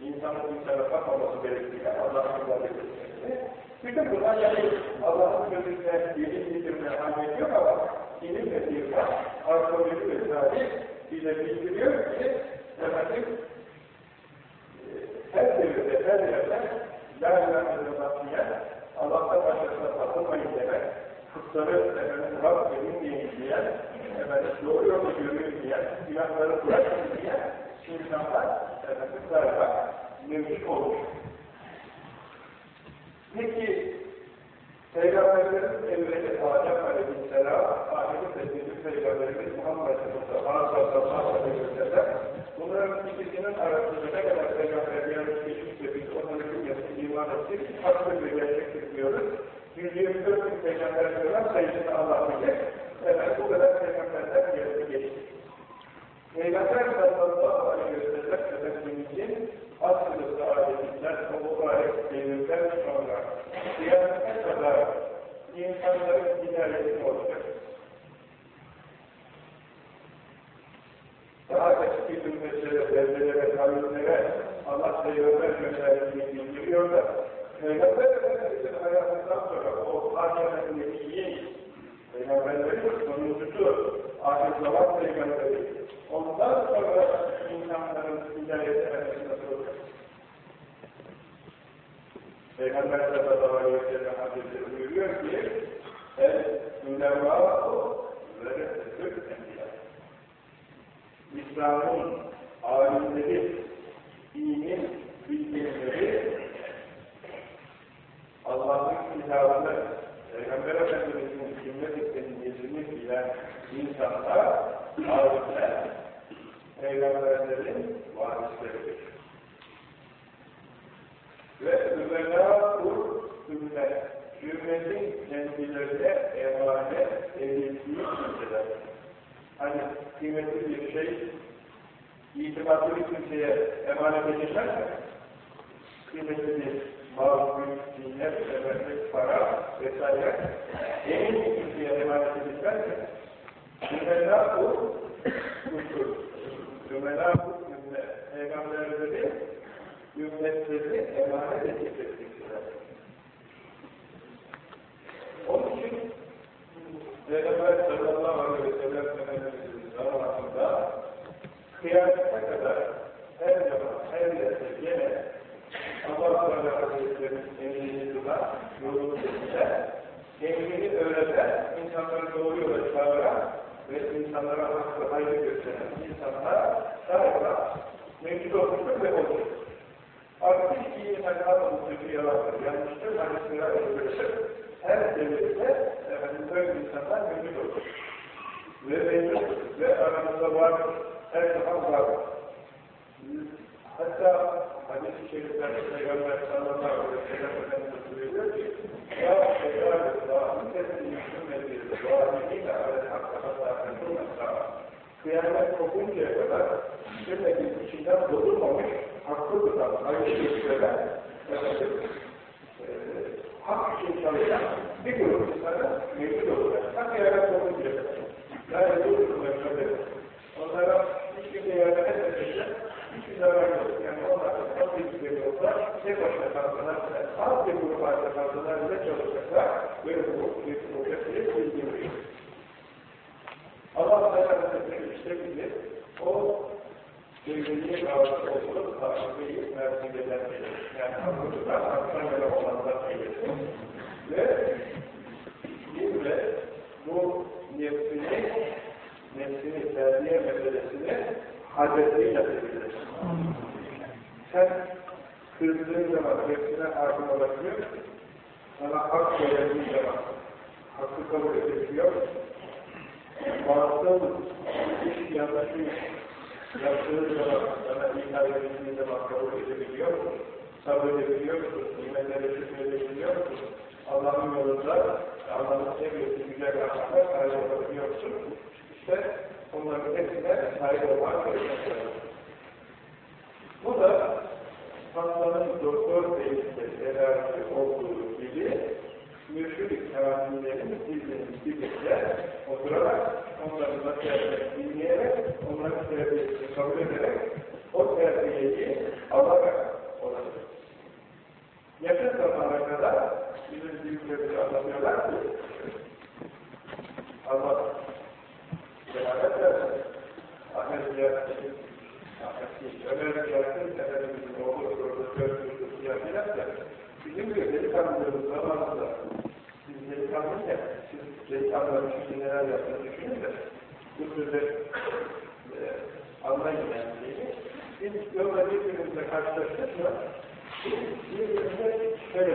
İnsanın insana bakmaması gerektiğini, Allah'ın ibadet etmesini. Bütün bunlar yani Allah'ın gözünden bilim getirme hamlet yok ama ilim ve irfan, arkeoloji ve tarih bize bildiriyor ki efendim her devirde, her yerde la ilahe illallah diye Allah'tan başkasına tapılmayın demek, kutları efendim Rab edinmeyin diye, efendim doğru yolu görüyor diye, günahları bırakın diye insanlar efendim galiba mevcut olur. Peki Peygamberlerin evreni Adem Aleyhisselam, Adem'in de bizim Peygamberimiz Muhammed Mustafa sallallahu aleyhi ve bunların ikisinin arasında ne kadar Peygamber yarış geçmişse biz onların dünyasını iman ettik, haklı ve gerçektir diyoruz. 124 bin Peygamber söylen sayısını Allah bilir. Evet, bu kadar Peygamberler yerine geçti. Peygamber sallallahu aleyhi ve Efendimizin asıl-ı saadetinden o mübarek devirden sonra kıyamete kadar insanların hidayeti olacak. Daha eski ümmetlere, devlelere, kavimlere Allah Peygamber gönderdiğini bildiriyor da Peygamber Efendimiz'in hayatından sonra o Adem'in nebiyi Peygamberlerin sonuncusu Ahmet Zaman Peygamberi. Ondan sonra insanların hidayet etmesi nasıl olacak? Peygamber sallallahu aleyhi Hazretleri buyuruyor ki El ulemâ'u ve tök enbiya. İslam'ın alimleri, dinin bilgileri Allah'ın kitabını Peygamber Efendimiz'in himmet ettiğini bilen insanlar ağırlıklar peygamberlerin varisleridir. Ve üvelâ-ur ümmet ümmetin kendilerine emanet edildiği kimseler. Hani kıymetli bir şey itibatlı bir kimseye emanet edilmezse kıymetli bir mal, mülk, efendim, para vesaire, emin bir kimseye emanet edilmezse, ümela bu, kuştur. Ümela bu, peygamberleri ümmetleri emanet edecekler. Onun için Peygamber sallallahu aleyhi ve sellem Efendimiz'in zamanında kıyamete kadar her zaman, her yerde gene Allah Teala Hazretleri'nin emrini tutan, yolunu seçilen, emrini öğreten, insanları doğru yola çağıran ve insanlara hakkı hayır gösteren insanlar daima mevcut olmuştur ve olmuştur. Artık iyi insan kötü yalandır, yanlıştır, hadisleri öldürür. Her devirde efendim, böyle insanlar mevcut olur. Ve mevcut ve aramızda var, her zaman var. Hatta hadis-i şeriflerde Peygamber sallallahu aleyhi ve sellem Efendimiz buyuruyor ki Ya Peygamber teslim hükümeti zâlimine alel hakka hatta kılmasa Kıyamet kopuncaya kadar sünnetin içinden bozulmamış hakkı tutan, hayır gösteren efendim, e, hak için çalışan bir grup insana mevcut olacak. Hak kıyamet kopuncaya kadar. Yani bu durumda onlara hiçbir şey yardım etmeyecek, hiçbir zarar yok. Yani onlar bir şey yoklar, tek başına kalsalar, az bir grup halde kalsalar bile çalışacaklar. Böyle bu bir projesi bildiğimiz. Allah Teala'nın işte bilir, o sevgiliye bağlı olduğu karşılığı mertebeden gelir. Yani hakikaten haktan göre olanlar gelir. Ve bir de bu nefsini nefsini terbiye meselesini hadesiyle bilir. Sen kızdığın zaman nefsine hakim olabiliyor, sana hak verildiği zaman hakkı kabul edebiliyor, bazı iş yanlışı yaptığı zaman, sana ikaz edildiği zaman kabul edebiliyor, sabredebiliyor, nimetlere şükredebiliyor, Allah'ın yolunda Allah'ın sevgisi güzel sahip olabiliyorsun. İşte onların hepsine sahip olmak gerekiyor. Bu da hastanın doktor beyinde tedavisi olduğu gibi mürşid-i kâmillerin bildiğini birlikte oturarak, onların nasihatlerini dinleyerek, onların terbiyesini kabul ederek o terbiyeyi alarak olacak. Yakın zamana kadar bizim büyüklerimiz anlatıyorlar ki Allah selamet versin. Ahmet Ziyaret'in Ömer Ziyaret'in Efendimiz'in oğlu profesör Ziyaret'in de bizim gibi delikanlılarımız zamanında biz delikanlıyken siz delikanlıların şimdi neler yaptığını düşünün de bu sözleri e, anlayın yani şeyi. Biz yolda birbirimizle karşılaştık mı birbirine şöyle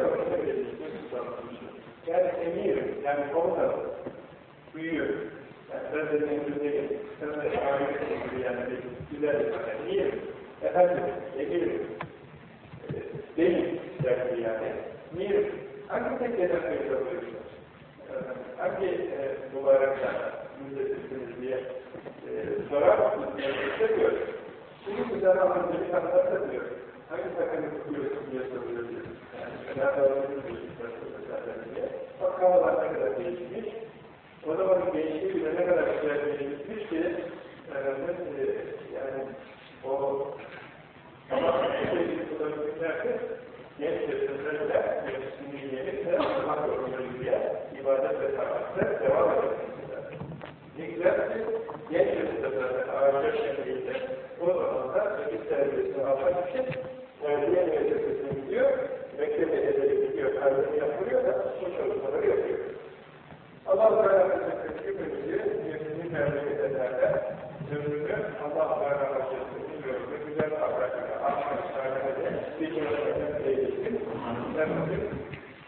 yok, ne verir? Yani emirim, yani komutanım, büyüyor. Yani ben de emrindeyim, sen de şahit gibi yani güzel yani emirim, efendim, emirim, e, değil derdi yani. Niye? Hangi tekkeden beri yapıyorsunuz? Hangi e, mübarekten diye e, sorar mısınız? Yani diyor. Şimdi bu zamanın delikanlılar da diyor. Hangi takımı tutuyorsun diye soruyor diye. Bak ne kadar değişmiş. O zaman gençliği bile ne kadar güzel değişmiş ki efendim, e, yani o ama sevgili kulabilmelerde genç yaşlarında nefsini yenip de Allah yolunda yürüye ibadet ve taatte devam edebilirler. Ne güzel ki genç yaşlarında ağaca şekilde o zaman da nefis terbiyesini almak için terbiye meselesine gidiyor, mektebe ederi gidiyor, kalbini yaptırıyor da bu çalışmaları yapıyor. Allah-u Teala Hazretleri hepimizi nefsini terbiye edenlerden ömrünü Allah-u Teala Hazretleri'nin yolunda güzel ahlakına, ahlak-ı sâlihede bir eylesin. Efendim,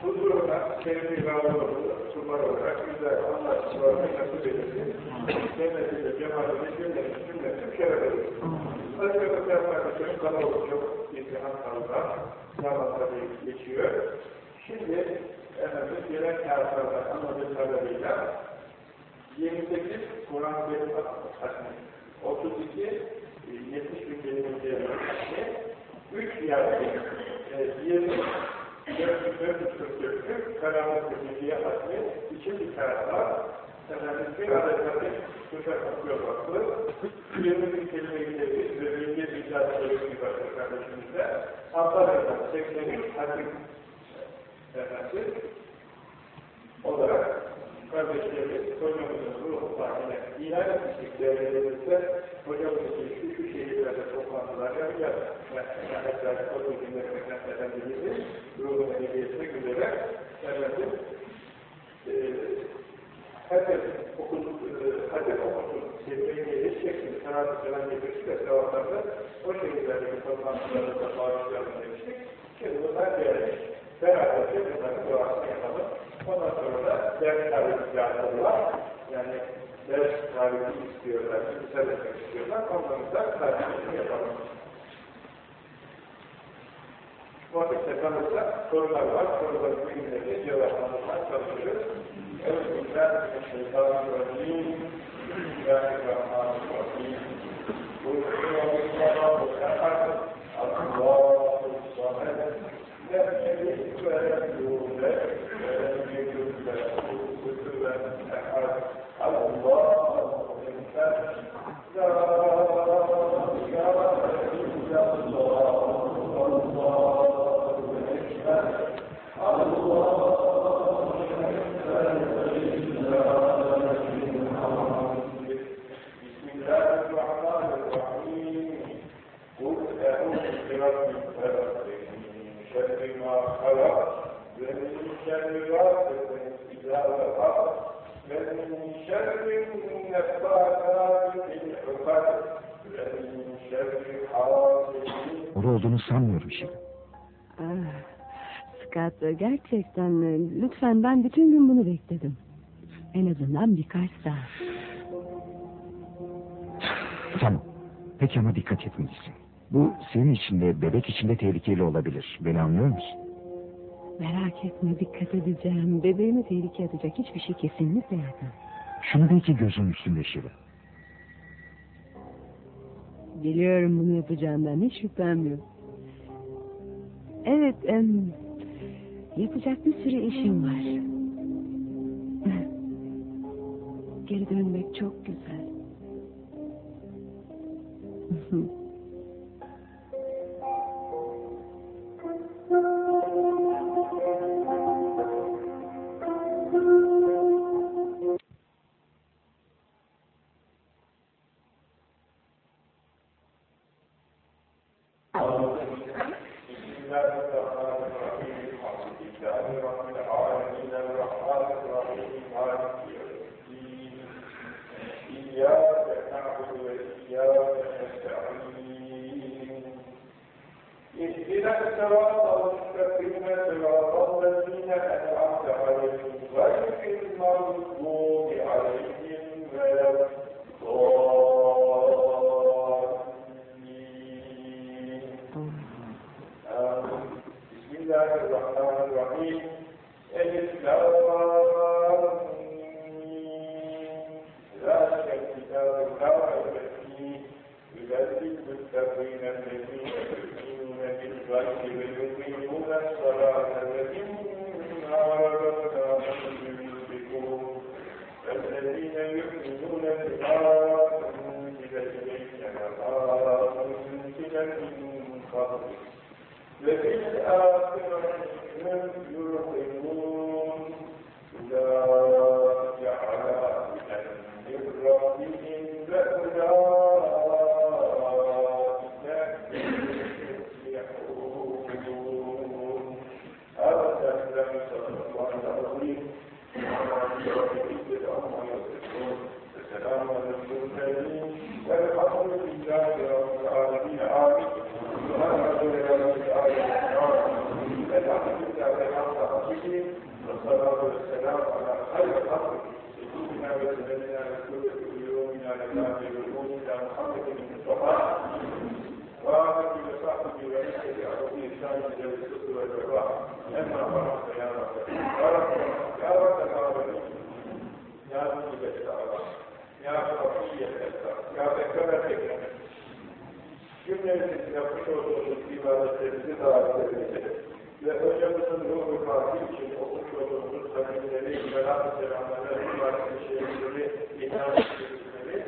huzuruna, Kerim-i Rağlıoğlu, Sumar olarak güzel anlatışlarını nasip edildi. Cennetiyle, cemaliyle, cümletin, cümletin şeref edildi. Hazreti kardeşlerim kalabalık çok imtihan fazla. Tabii geçiyor. Şimdi efendim gelen kağıtlarda anladığım kadarıyla 28 Kur'an-ı Kerim hatmi, 32 70 bin kelimeye hatmi, 3 yani e, 20 444'lük Karamat Kırmızı'ya hatmi, için bir var. Efendim bir adet hatmi Kuşak okuyor baklı. 20 bin kelime gidebilir ve bilgi bir zat söylediği başka kardeşimizde Antalya'dan 83 hakim efendim olarak kardeşlerimiz hocamızın ruh sahine ilan etmiştik devletimizde hocamızın şu şu şehirlerde toplantılar yapacağız. Yani mesela Kodu Dinletmekten Efendimiz'i ruhuna hediye etmek üzere efendim herkes okuduk, hadis okusun, sevmeyi şeklinde sanatı falan getirsin ve sevaplarında o şehirlerdeki toplantılarda da bağışlayalım demiştik. Şimdi bunlar gelmiş. Beraberce bunların duasını yapalım. Ondan sonra da ders tarihi var. Yani ders tarihi istiyorlar, güzel etmek istiyorlar. Onların da tarihini yapalım. Vakitte kalırsa sorular var. Soruları bugünleri cevaplandırmaya çalışırız. Euzubillahimineşşeytanirracim. Bismillahirrahmanirrahim. Kul huvallahu ehad. Allahu samed. Lem yelid gerçekten e, lütfen ben bütün gün bunu bekledim. En azından birkaç saat. Tamam. Peki ama dikkat etmelisin. Bu senin için de bebek için de tehlikeli olabilir. Beni anlıyor musun? Merak etme dikkat edeceğim. Bebeğimi tehlikeye atacak hiçbir şey kesinlikle yapmam. Şunu belki gözün üstünde Şiva. Biliyorum bunu yapacağımdan hiç şüphem yok. Evet, em, yapacak bir sürü işim var. Geri dönmek çok güzel. *laughs* hayır hakkı seyyidina ve seyyidina ve kudreti uyumina ve kâfi ve umumina Muhammedin Mustafa ve âhâki ve sahbihi ve nefsedi Arabi İslam'ın celisi sıkı ve vefa emma bana ya Rabbi ya Rabbi ya Rabbi ya Rabbi ya Rabbi ya Rabbi ve hocamızın ruhu fatih için okumuş olduğumuz samimileri, merak selamları, ibadet şeyleri, inan ettikleri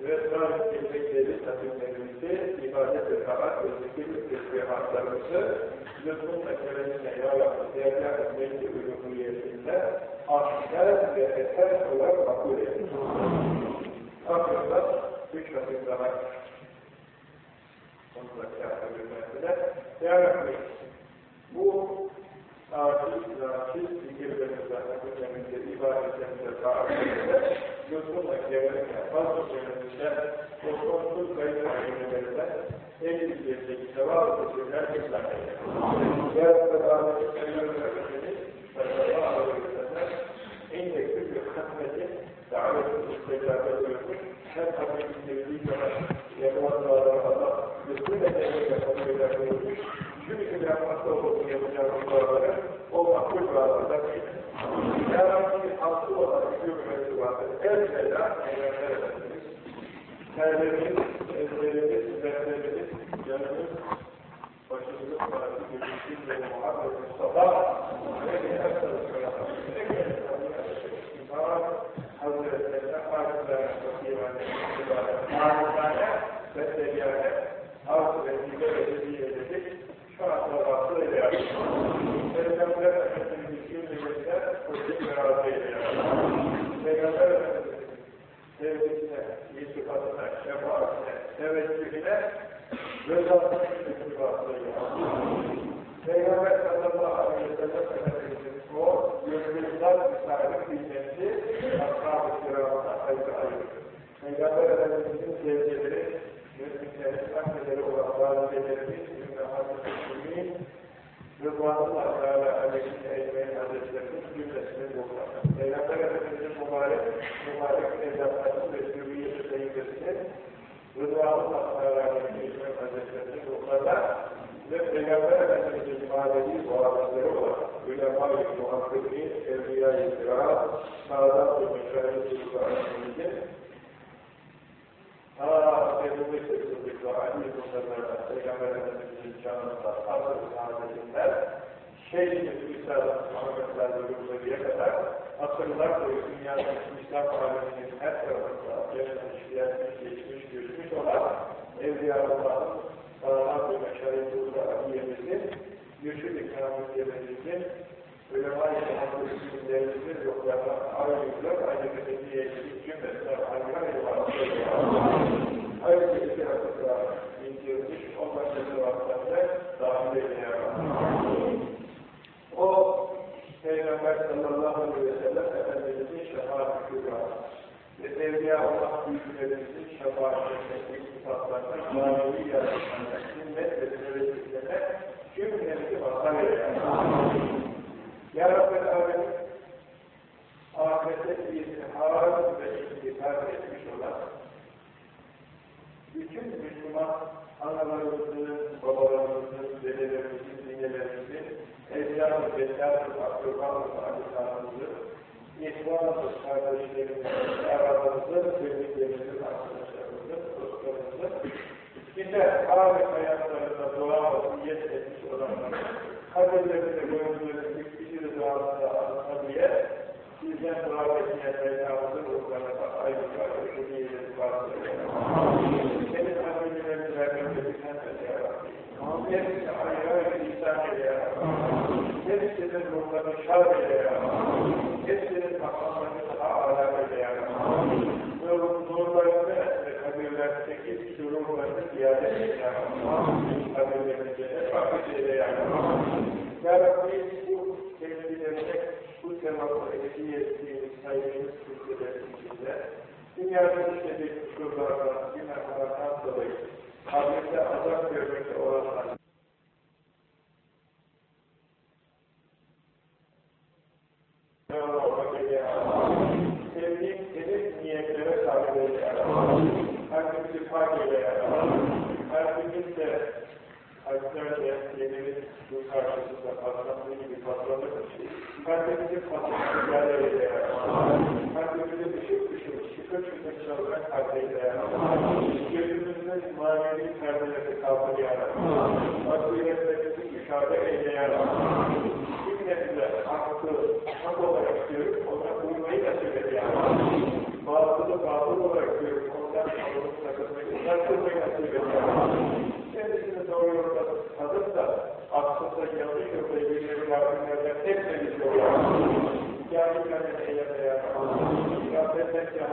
ve sahip gelecekleri samimilerimizi, ibadet ve taat ve zikir ve tesbihatlarımızı lütfunla keremine ya Rabbi ziyade mevki uluhiyetinde ahsen ve eser olarak makbul edin. Aklımda üç vakit daha ya Rabbi, bu acil, naçiz zikirlerimizden, hükümlerimizde, ibadetlerimizde, taatlerimizde, lütfunla geverirken, fazla söylemizde, o sonsuz kayıt hükümlerimizde, en yüksek sevap ihsan eyle. Ya Rabbi, Allah'ın seyyarı Efendimiz, sallallahu aleyhi ve sellem, en yakın bir hizmeti, davetini istekâbe buyurmuş, her tabii sevdiği kadar yapılanlara Allah bütün edebiyle kabul eder buyurmuş. Çünkü yapmakta olduğu yapacağımız duaları o makbul dualarla değil. Ya Rabbi haklı olan bir hükümeti vardır. Evvela Peygamber Efendimiz, terlerimiz, ezberimiz, dertlerimiz, canımız, başımızın parası, gözümüzün ve Muhammed Mustafa ve bir hastalık Hazretlerine hâlâ Mâlâne ve seyyâne arz ve hile ve hediye edildik. Şu anda batı ile yaptık. Peygamber Efendimiz'in milletinden kudret ve razı ile Peygamber Efendimiz'in sevgisine, iltifatına, şefaatine, teveccühüne rızasına iltifatıyla Peygamber sallallahu aleyhi ve sellem Efendimiz'in o yönlüler misali kıymeti ashab-ı kiramına ayrı ayrı. Peygamber Efendimiz'in sevgileri, müminlerin anneleri olan validelerimiz, Ümmet Hazreti Mümin, Rıdvanullah Teala Aleyhisselatü Ecme'nin Hazretlerinin cümlesinin bulunması. Peygamber Efendimiz'in mübarek, mübarek evlatlarının ve zürriyeti seyyidesinin Rıdvanullah Teala Aleyhisselatü Hazretlerinin ruhlarına ve Peygamber Efendimiz'in manevi muhabbetleri olan ulema-i muhabbeti, evliya-i ziraat, sağdan ve meşahit-i ziraatımızın ta Ebu Bekir Sıddık ve Ali Bunlar'dan Peygamber Efendimiz'in canında hazır saadetinden Şeyh-i İsa'dan Muhammed'ler ve Rumları'ya kadar asırlar boyu dünyanın İslam aleminin her tarafında yaşamış, gelmiş, geçmiş, geçmiş olan Evliya-Allah'ın sağlam ve meşahit Ulra Aliye'mizin Yuşud İkramiyye'mizin ulema-i muhabbetlerimizin yoklarına ayrıca aynı medeniyetçilik cümlesine ayrıca ayrıca iki hakıkla indirmiş onların cevaplarına dahil ediyor. O Peygamber sallallahu aleyhi ve sellem Efendimiz'in şefaat kübra Evliya-ullah büyüklerimizin şefaatlerine, iltifatlarına, manevi yarışlarına, sünnet ve teveccühlerine cümlemizi mazhar eder. Ya Rabbi Alemin, ahirete irtihar ve irtihar etmiş olan bütün Müslüman analarımızın, babalarımızın, dedelerimizin, dinlelerimizin, evliya-ı bedâ-ı akrıbâ-ı ihvan-ı kardeşlerimizin, aralarımızın, sevdiklerimizin, arkadaşlarımızın, dostlarımızın, bize ağabey hayatlarında dua vasiyet etmiş olanların, kabirlerinde gönüllerinde bir rızasında anlama diye, sizden dua etmeye Mevlamızın ruhlarına ayrıca ödülüyeleri vardır. Senin hazırlılarını vermemde bir sen de ya Rabbi. Hepsini ayrı ayrı ihsan eyle ya Rabbi. Hepsinin ruhlarını şad eyle ya dünyada işlediği kusurlardan, günahlardan dolayı kabrinde azap görmekte olanlar sevdiğin gerek niyetlere sahip eyle. Kalbimizi fark eyle. Kalbimizde kalplerle yenimiz bu karşısında patladığı gibi patladık. Kalbimizi patladık. Kalbimizi patladık şıkır çalışan Rabbi. Gözümüzün manevi perdeleri kaldır ya Rabbi. Basiretlerimizi müşahede eyle ya Rabbi. Cümlemize hakkı hak olarak diyoruz, ona uymayı nasip Rabbi. Batılı batıl olarak diyoruz, ondan alıp sakınmayı, sakınmayı nasip Rabbi. Kendisini doğru yolda tanıp da aslında yanlış yolda yürüyen kafirlerden hepsini Thank you.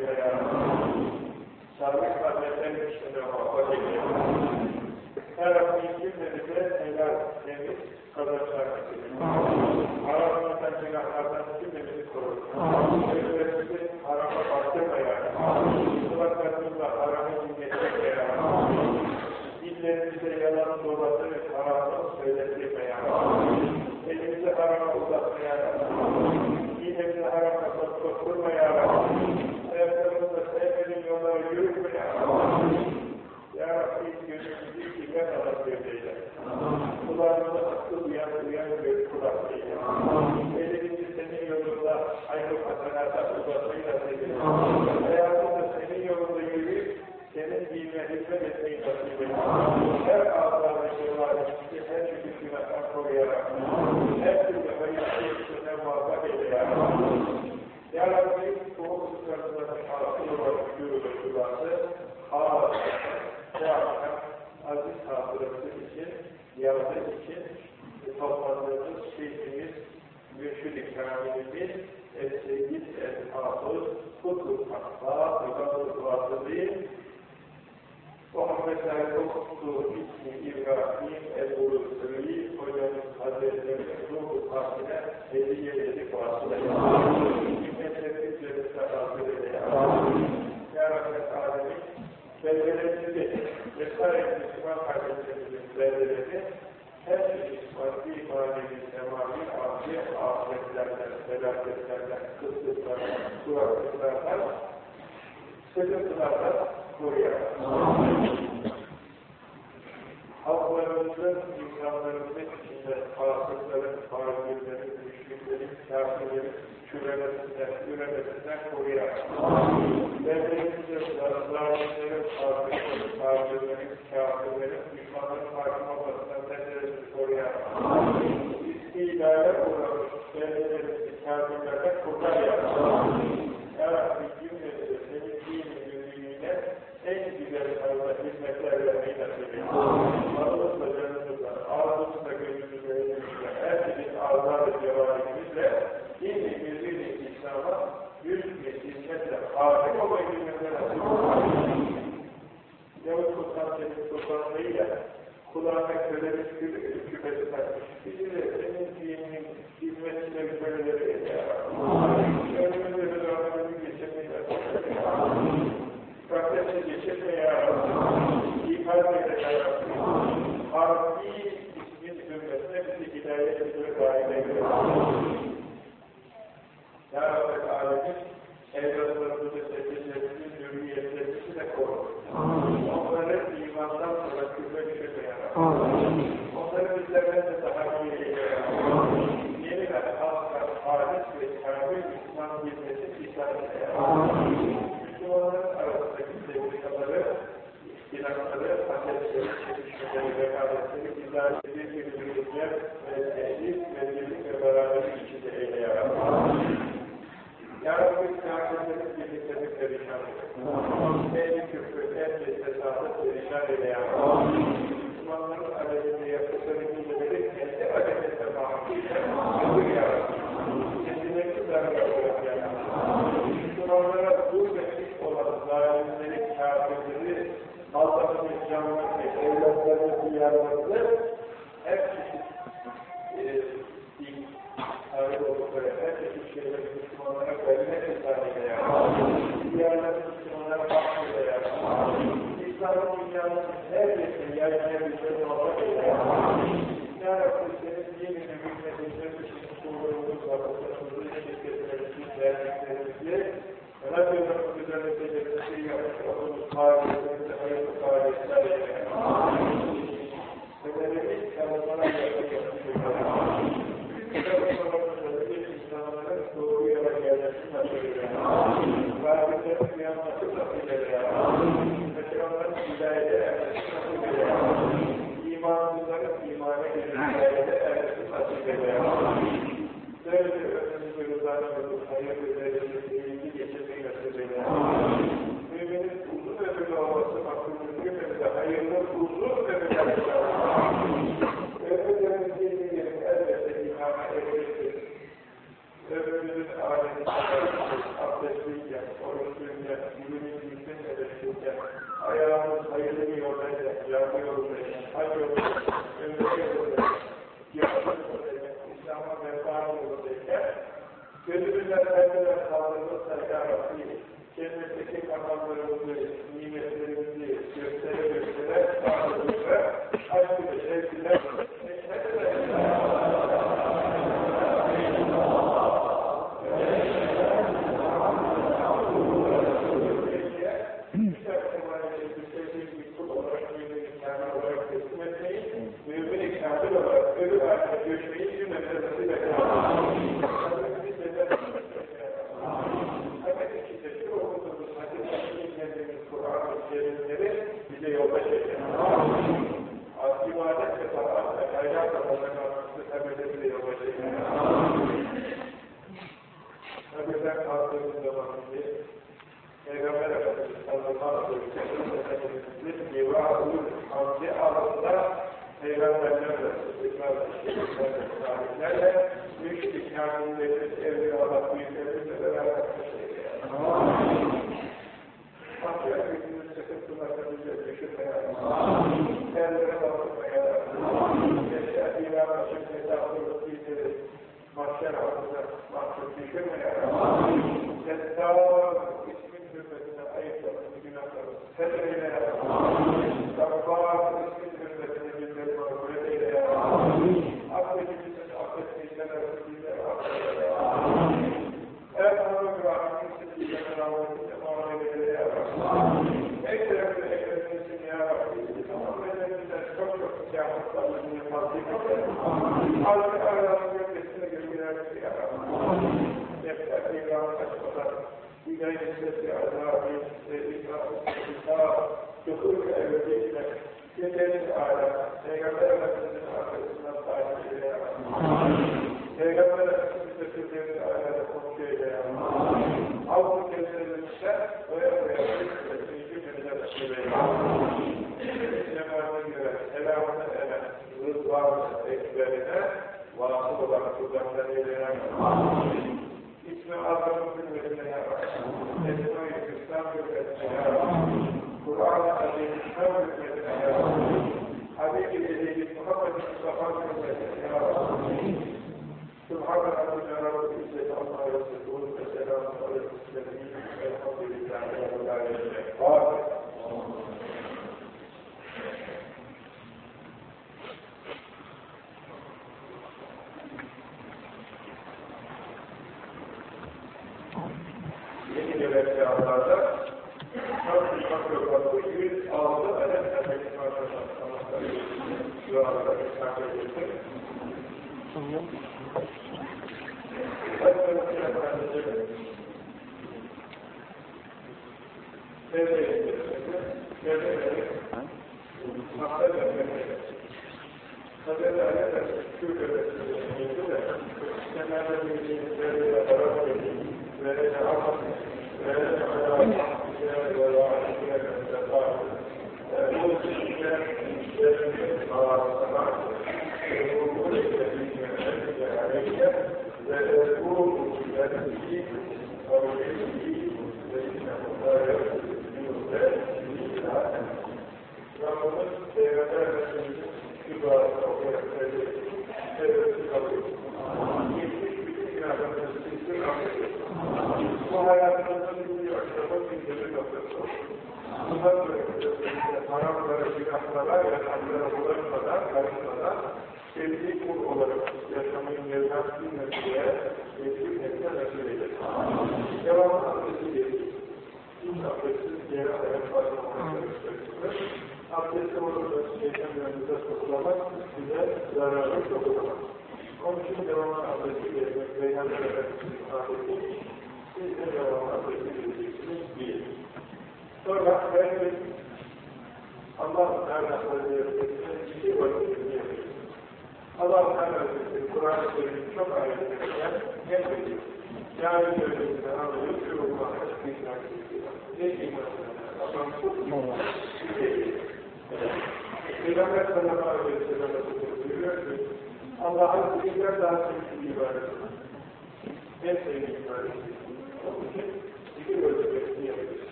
Eyleyerek, sabit hazretleri içinde muhabbet ediyor. Her Rabbim cümlemize helal, temiz kazançlar nasip Haramlardan, günahlardan cümlemizi korur. Gözlerimizi harama bastırmayarak, kulaklarımızla haramı dinletmeyerek, dillerimize yalan dolatı ve haramı söyletilmeyerek, elimizi harama uzatmayarak, dinimizi harama sokturmayarak, ayaklarımızla sevmediğin yollara yürütmeyen Ya Rabbi gönlümüzü iman alıp eyle. Kulağımızı akıl uyan uyan bir kulak eyle. Elimizi senin yolunda aynı hasenata uzatmayı nasip eyle. Hayatımda senin yolunda yürüyüp dinine hizmet etmeyi nasip. Her ağzına şevalimizde her türlü günahdan her türlü hayırlı işlerine muvaffak eyle Ya Rabbi. Ya Rabbi, soğuk sıkıntıların akşam aziz hatırası için, yardım için topladığımız şeyhimiz, mürşid-i kamilimiz, Es-Seyyid El-Hafız, Kutul Vasılı, Muhammed Erkoklu İsmi İbrahim El-Urusri, hocamız Hazretleri Ruhu Tahsin'e hediye edip vasılayı. Hükmetleri üzerinde hazır eyle. Ya Rabbi Alemin, her şey maddi, manevi, semavi, ahli, afetlerden, felaketlerden, kıtlıklardan, kuraklıklardan, sıkıntılardan koruyarak. Halklarımızın, insanlarımızın içinde fasıkların, fazilelerin, müşriklerin, kafirlerin çüremesinden, üremesinden koruyarak. Devletimizin, zalimlerin, fasıkların, fazilelerin, kafirlerin, düşmanların hakim olmasından devletimizi koruyarak. İstilaya uğramış devletlerimizi kafirlerden kurtararak. Ya Rabbi en güzel tarzda hizmetler vermeyi nasip et. Ağzımızla canımızla, ağzımızla gönlümüzle, elimizle, her şeyin ağzına ve cevalimizle dini yüzüyle İslam'a yüz bir hizmetle hakim olmayı hizmetle nasip et. Yavuz Sultan Selim Sultanlığı'yla kulağına kölelik küpesi takmış. Bizi de senin dininin hizmetine köleleri ya Rabbi. varlıklı her çeşit e, din, tarih oldukları, her çeşit şeyleri Müslümanlara vermek ihsanıyla yapmak, dünyalar Müslümanlara bahsede yapmak, İslam'ın dünyanın her yerine yaygına güzel olmak ile yapmak, Ya Rabbi senin dinini hükmeteceğiz için kullarımız, vakıflarımızı, şirketlerimizi, derneklerimizi, Rabbim üzerinde cenneti yapmış olduğumuz faaliyetlerimizi hayırlı faaliyetler yapmak. Thank you. siyasetlerimizi fazla Allah aralarını gölgesine gölgelerimizi yarabbim. Defter eyvallah açmalar. Hidayet sesi Allah'a bir sesi İsa Yuhur ve evlilikle yeterli âlâ Peygamber Efendimiz'in arkasından takip eyle Peygamber Efendimiz'e sözlerini âlâda komşu eyle Avrupa gözlerimizde doya doya bir süreci cümlemize nasip eyle rıdvanın ekberine vasıl olan kullarından eylenen İsmi Azam'ın hürmetine yarabbim. Esma-i Hüsnan hürmetine yarabbim. Kur'an-ı Azim Hüsnan hürmetine yarabbim. Habib-i Celil Muhammed Mustafa hürmetine yarabbim. Subhanallah.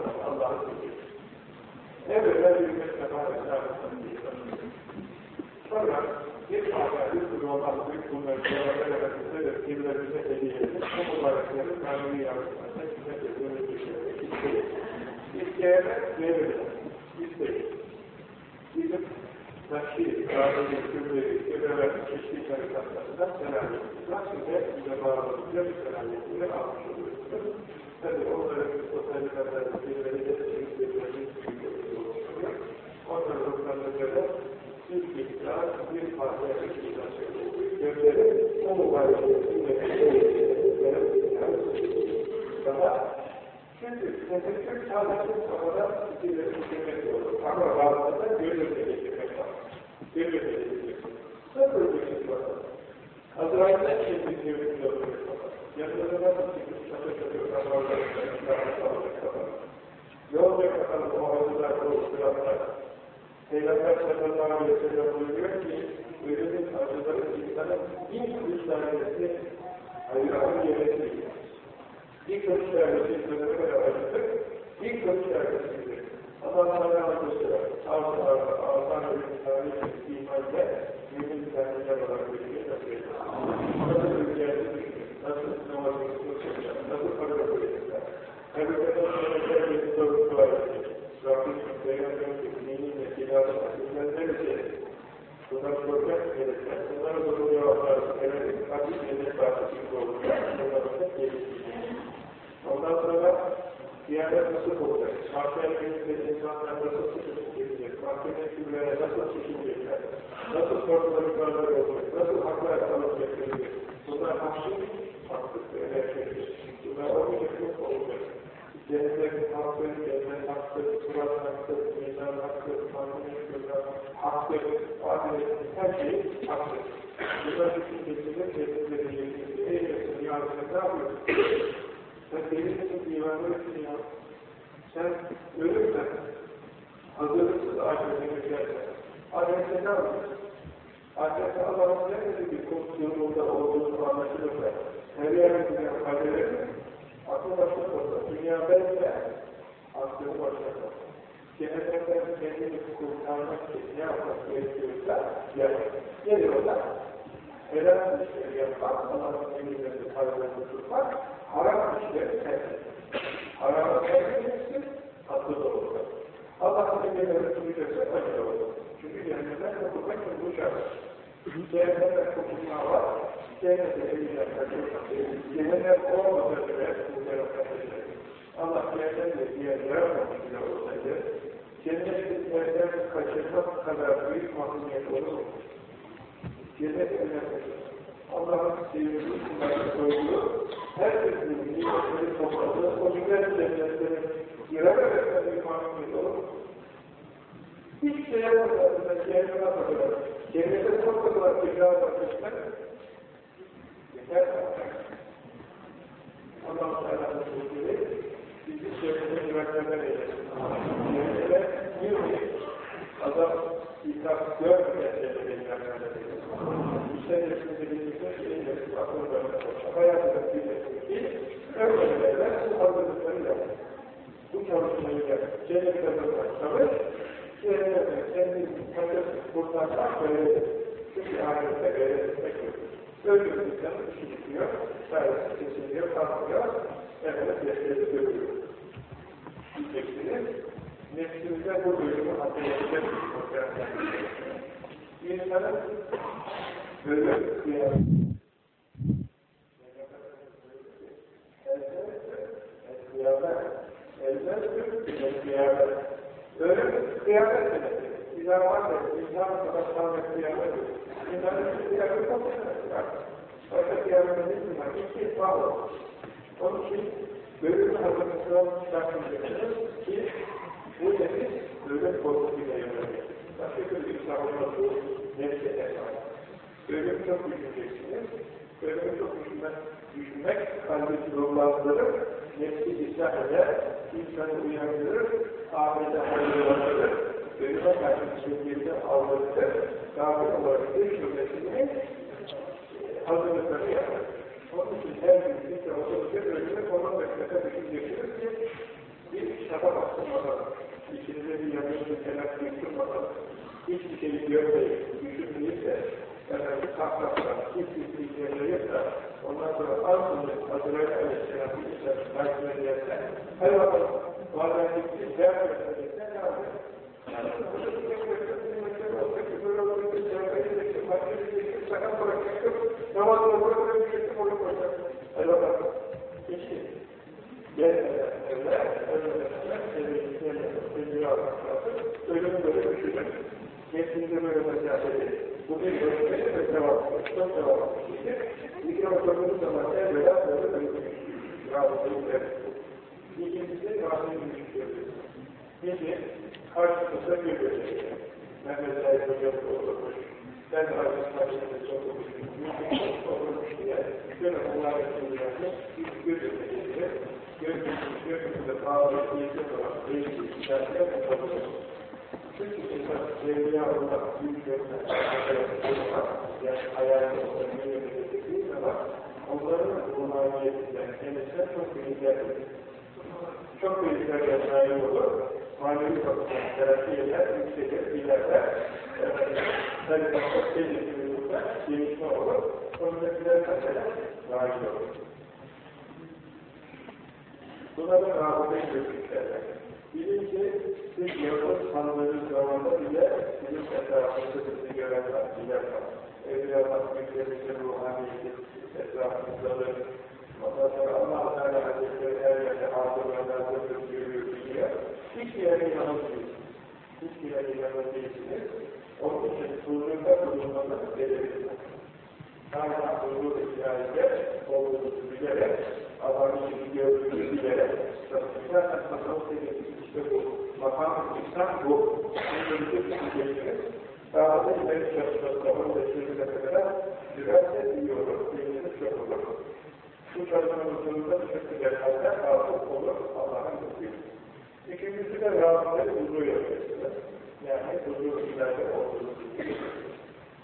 Yönünüzü kapatıp Allah'a tutuyor. Evvela bir meslefa esnafından bir Sonra bir ağabey, bir olmaz, bir bunları Peygamber Efendimiz'e de birilerimize hediye edip, bu mübareklerin manevi yardımlarına hizmet etmemiz düşünüyoruz. İsteyene verilir. İsteyin. Bizim Nakşi, Kâbeli, Kübleri, Kübreler, çeşitli tarikatlarından. Nasıl da bize bağlılıkla bir selamiyetleri almış oluyoruz. Tabi onların o tarikatların birileri de çeşitlilerini oluşturuyor. Onların ruhlarına göre bir miktar, bir fazla bir izasyon gönderir. O mübareklerin daha çünkü tefekkür sadece kafada fikirleri düşünmek olur. Ama bazılarında gönülde getirmek var. Var. Nasıl bir şey var? Azrail'den kendi gönülde olmak var. Yanlarına nasıl çıkıp çalışıyor, kafalarına çalışıyor, Yolca kapalı o ağızlar, o sıralar. Peygamber sallallahu aleyhi ve sellem buyuruyor ki, ölümün acıları insanın ilk üç tanesi hayranın yemesi İlk ölçü vermesi sözüne kadar acıdır. İlk ölçü vermesidir. Allah anlatmıştır. Ağzı ağzı ağzından ölçü tarih imanla mümin tanrılar olarak ölçüye nasıl Nasıl ülkeye nasıl namazı tutacak, nasıl para koyacaklar. Elbette sonra bir sorusu var. Rabbim Peygamber'in diniyle silahı hizmetleri Bunlar soracak gerekler. Bunlara doğru cevaplar verelim. Hadis edip bahsedip olacak. Bunları da geliştirecek. Ondan sonra diyanet nasıl olacak? Mahkeme gününde insanlar nasıl seçilecek? Mahkeme küllere nasıl seçilecekler? Nasıl sorumluluklarla olacak? Nasıl haklar alıp getirilecek? Bunlar haksız, haksız önemlidir. Bunlar olmayacak yok olacak. Cennet hakkı, cennet hakkı, surat hakkı, meydan hakkı, mahkeme küller hakkı, adalet, her şey hakkı. Bunlar geçilir, geçilir, geçilir. Eylesin, yarısını ne yapıyorsun? Sen deli misin imanı için ya? Sen ölürsen, hazırlıksız ahirete geçersen, ahirete ne yapacaksın? Ahirete Allah'ın nerede bir konuştuğunda olduğunu anlaşılırsa, her yerde bir kadere? Aklı başka olsa, dünya belki aklı başka olsa. Cehennemden kendini kurtarmak için ne yapmak gerekiyorsa, yapar. Nedir Helal işleri yapmak, Allah'ın emirlerini paralarını tutmak, haram işleri terk Haramı terk edeceksin, tatlı da olur. Allah'ın emirlerini tutacaksa acı olur. Çünkü cehennemden kurtulmak şart. Cehennemden kurtulma var, cehennemde emirler kaçırmak. Cehennem olmasa bile bu taraftan Allah cehennemde diğer yaratmamış bile olsaydı, cennet yerden kaçırmak kadar büyük mahkumiyet olur mu? Cennet önemlidir. Allah'ın sevgili kullarına koyduğu her birisinin nimetleri topladığı o güzel cennetlerin girememek bir mahkumiyet olur? Hiç şey yapmadan cehenneme bakıyorlar. Cennete sokmadılar tekrar bakışlar. Yeter Allah-u Teala'nın sözleri bizi cennete güvenlerden eylesin. Cennete girmeyin. Adam ikaz görmeden cennete güvenlerden eylesin. İşte nefsinde şeyle akıllarına koşar. Hayatında bildiğinde değil. Öyle bu hazırlıkları yap. Bu çalışmayı yap. Cennete bakar. Cennete kendini kaçıp kurtarmak böyle çünkü ahirette gayret etmek yok. Öldürdükten işi çıkıyor, sayısı kesiliyor, kalkıyor, efendim nefsini görüyor. Diyeceksiniz, nefsimize bu bölümü hatırlayacak bir insanın böyle kıyamet kıyamet elbette kıyamet öyle bir kıyamet demesi İzah var da insan kadar ve kıyamet İnsanın bir kıyamet olmasına Fakat kıyamete ne var? İki bağlı. Onun için bölümün hazırlıklarını çıkartmayacaksınız ki bu nefis bölüm korkusuyla yanılır. Başka türlü İslam olması nefse esas. Bölüm çok düşüneceksiniz. Bölümü çok düşünmek, düşünmek kalbi ruhlandırır, nefsi ıslah eder, insanı uyandırır, ahirete hazırlanır, bölüme karşı sevgili aldırır, dâhil olarak bir cümlesini hazırlıkları yapar. Onun için her gün bir de otobüse bölümde konu beklete düşüneceksiniz ki bir şaba bastırmadan, içinize bir yanıcı telaş yıktırmadan, hiçbir şey görmeyip, düşünmeyip de efendim kalkmaktan, hiçbir şey yaşayıp da ondan sonra Arzu'nun Hazreti Aleyhisselam'ın İslam'ın takip edersen, her bakalım, bazen gittiğin der edersen ne yapıyor? Sakat bırakacaktım, namazını bırakacaktım, onu bırakacaktım. Hadi bakalım. Geçti. Gelmeden evler, ölmeden evler, sevgili almak lazım. Ölümü böyle düşünün. Nefsinde böyle mesafeli. Bu bir ölçmeli ve devam. Çok. İşte, ikram sorduğunuz zaman evvela böyle ölmüş. Rahatsızlık verir. İkincisi rahatsızlık düşüyoruz. Peki, karşımızda görüyoruz. Mehmet Said Hocam oturmuş. Ben de Aziz karşımda çok oturmuşum. Mümkün oturmuş diye. Şöyle Allah'a bir görüyoruz. Görüyoruz. Görüyoruz. Ağırlık niyeti olarak değişik işaretler yapabiliriz. Çünkü insan sevgiye almak, büyük görmek, yani hayalini olmayı yönettiği zaman onların ruhaniyetinden kendisine çok büyükler çok büyükler yaşayı olur. Manevi bakımdan terapi eder, yükselir, ilerler. Tabii çok tehlikeli olursa gelişme olur. Sonundakiler mesela dahil olur. Bunların rahmetine gözüklerler. Bilinci siz yapıp tanıdığınız zamanda bile sizin etrafınızda sizi görenler, bilerler. Evliyalar, mükemmel ruhaniyeti etrafınızdadır. Ondan sonra Allah-u Teala Hazretleri her yerde hazırlarlardır, görüyor, biliyor. Hiçbir yere yanılmıyorsunuz. Hiçbir yere yanıl değilsiniz. Onun için huzurda bulunmanız gerekir. Hala huzur hikayede olduğunuzu bilerek, Allah'ın için gördüğünüzü bilerek, zaten tasavvuf seviyesi işte bu. Makam-ı İslam bu. Göreceksiniz. Daha da ileri çalışmasına, onu da çözüme kadar sürerse iyi olur, beyniniz çok olur. Bu çalışmanın sonunda çok güzel hasıl olur Allah'ın izniyle. İkincisi de rahatlığı huzur. Yani huzur ileride olduğunuz gibi.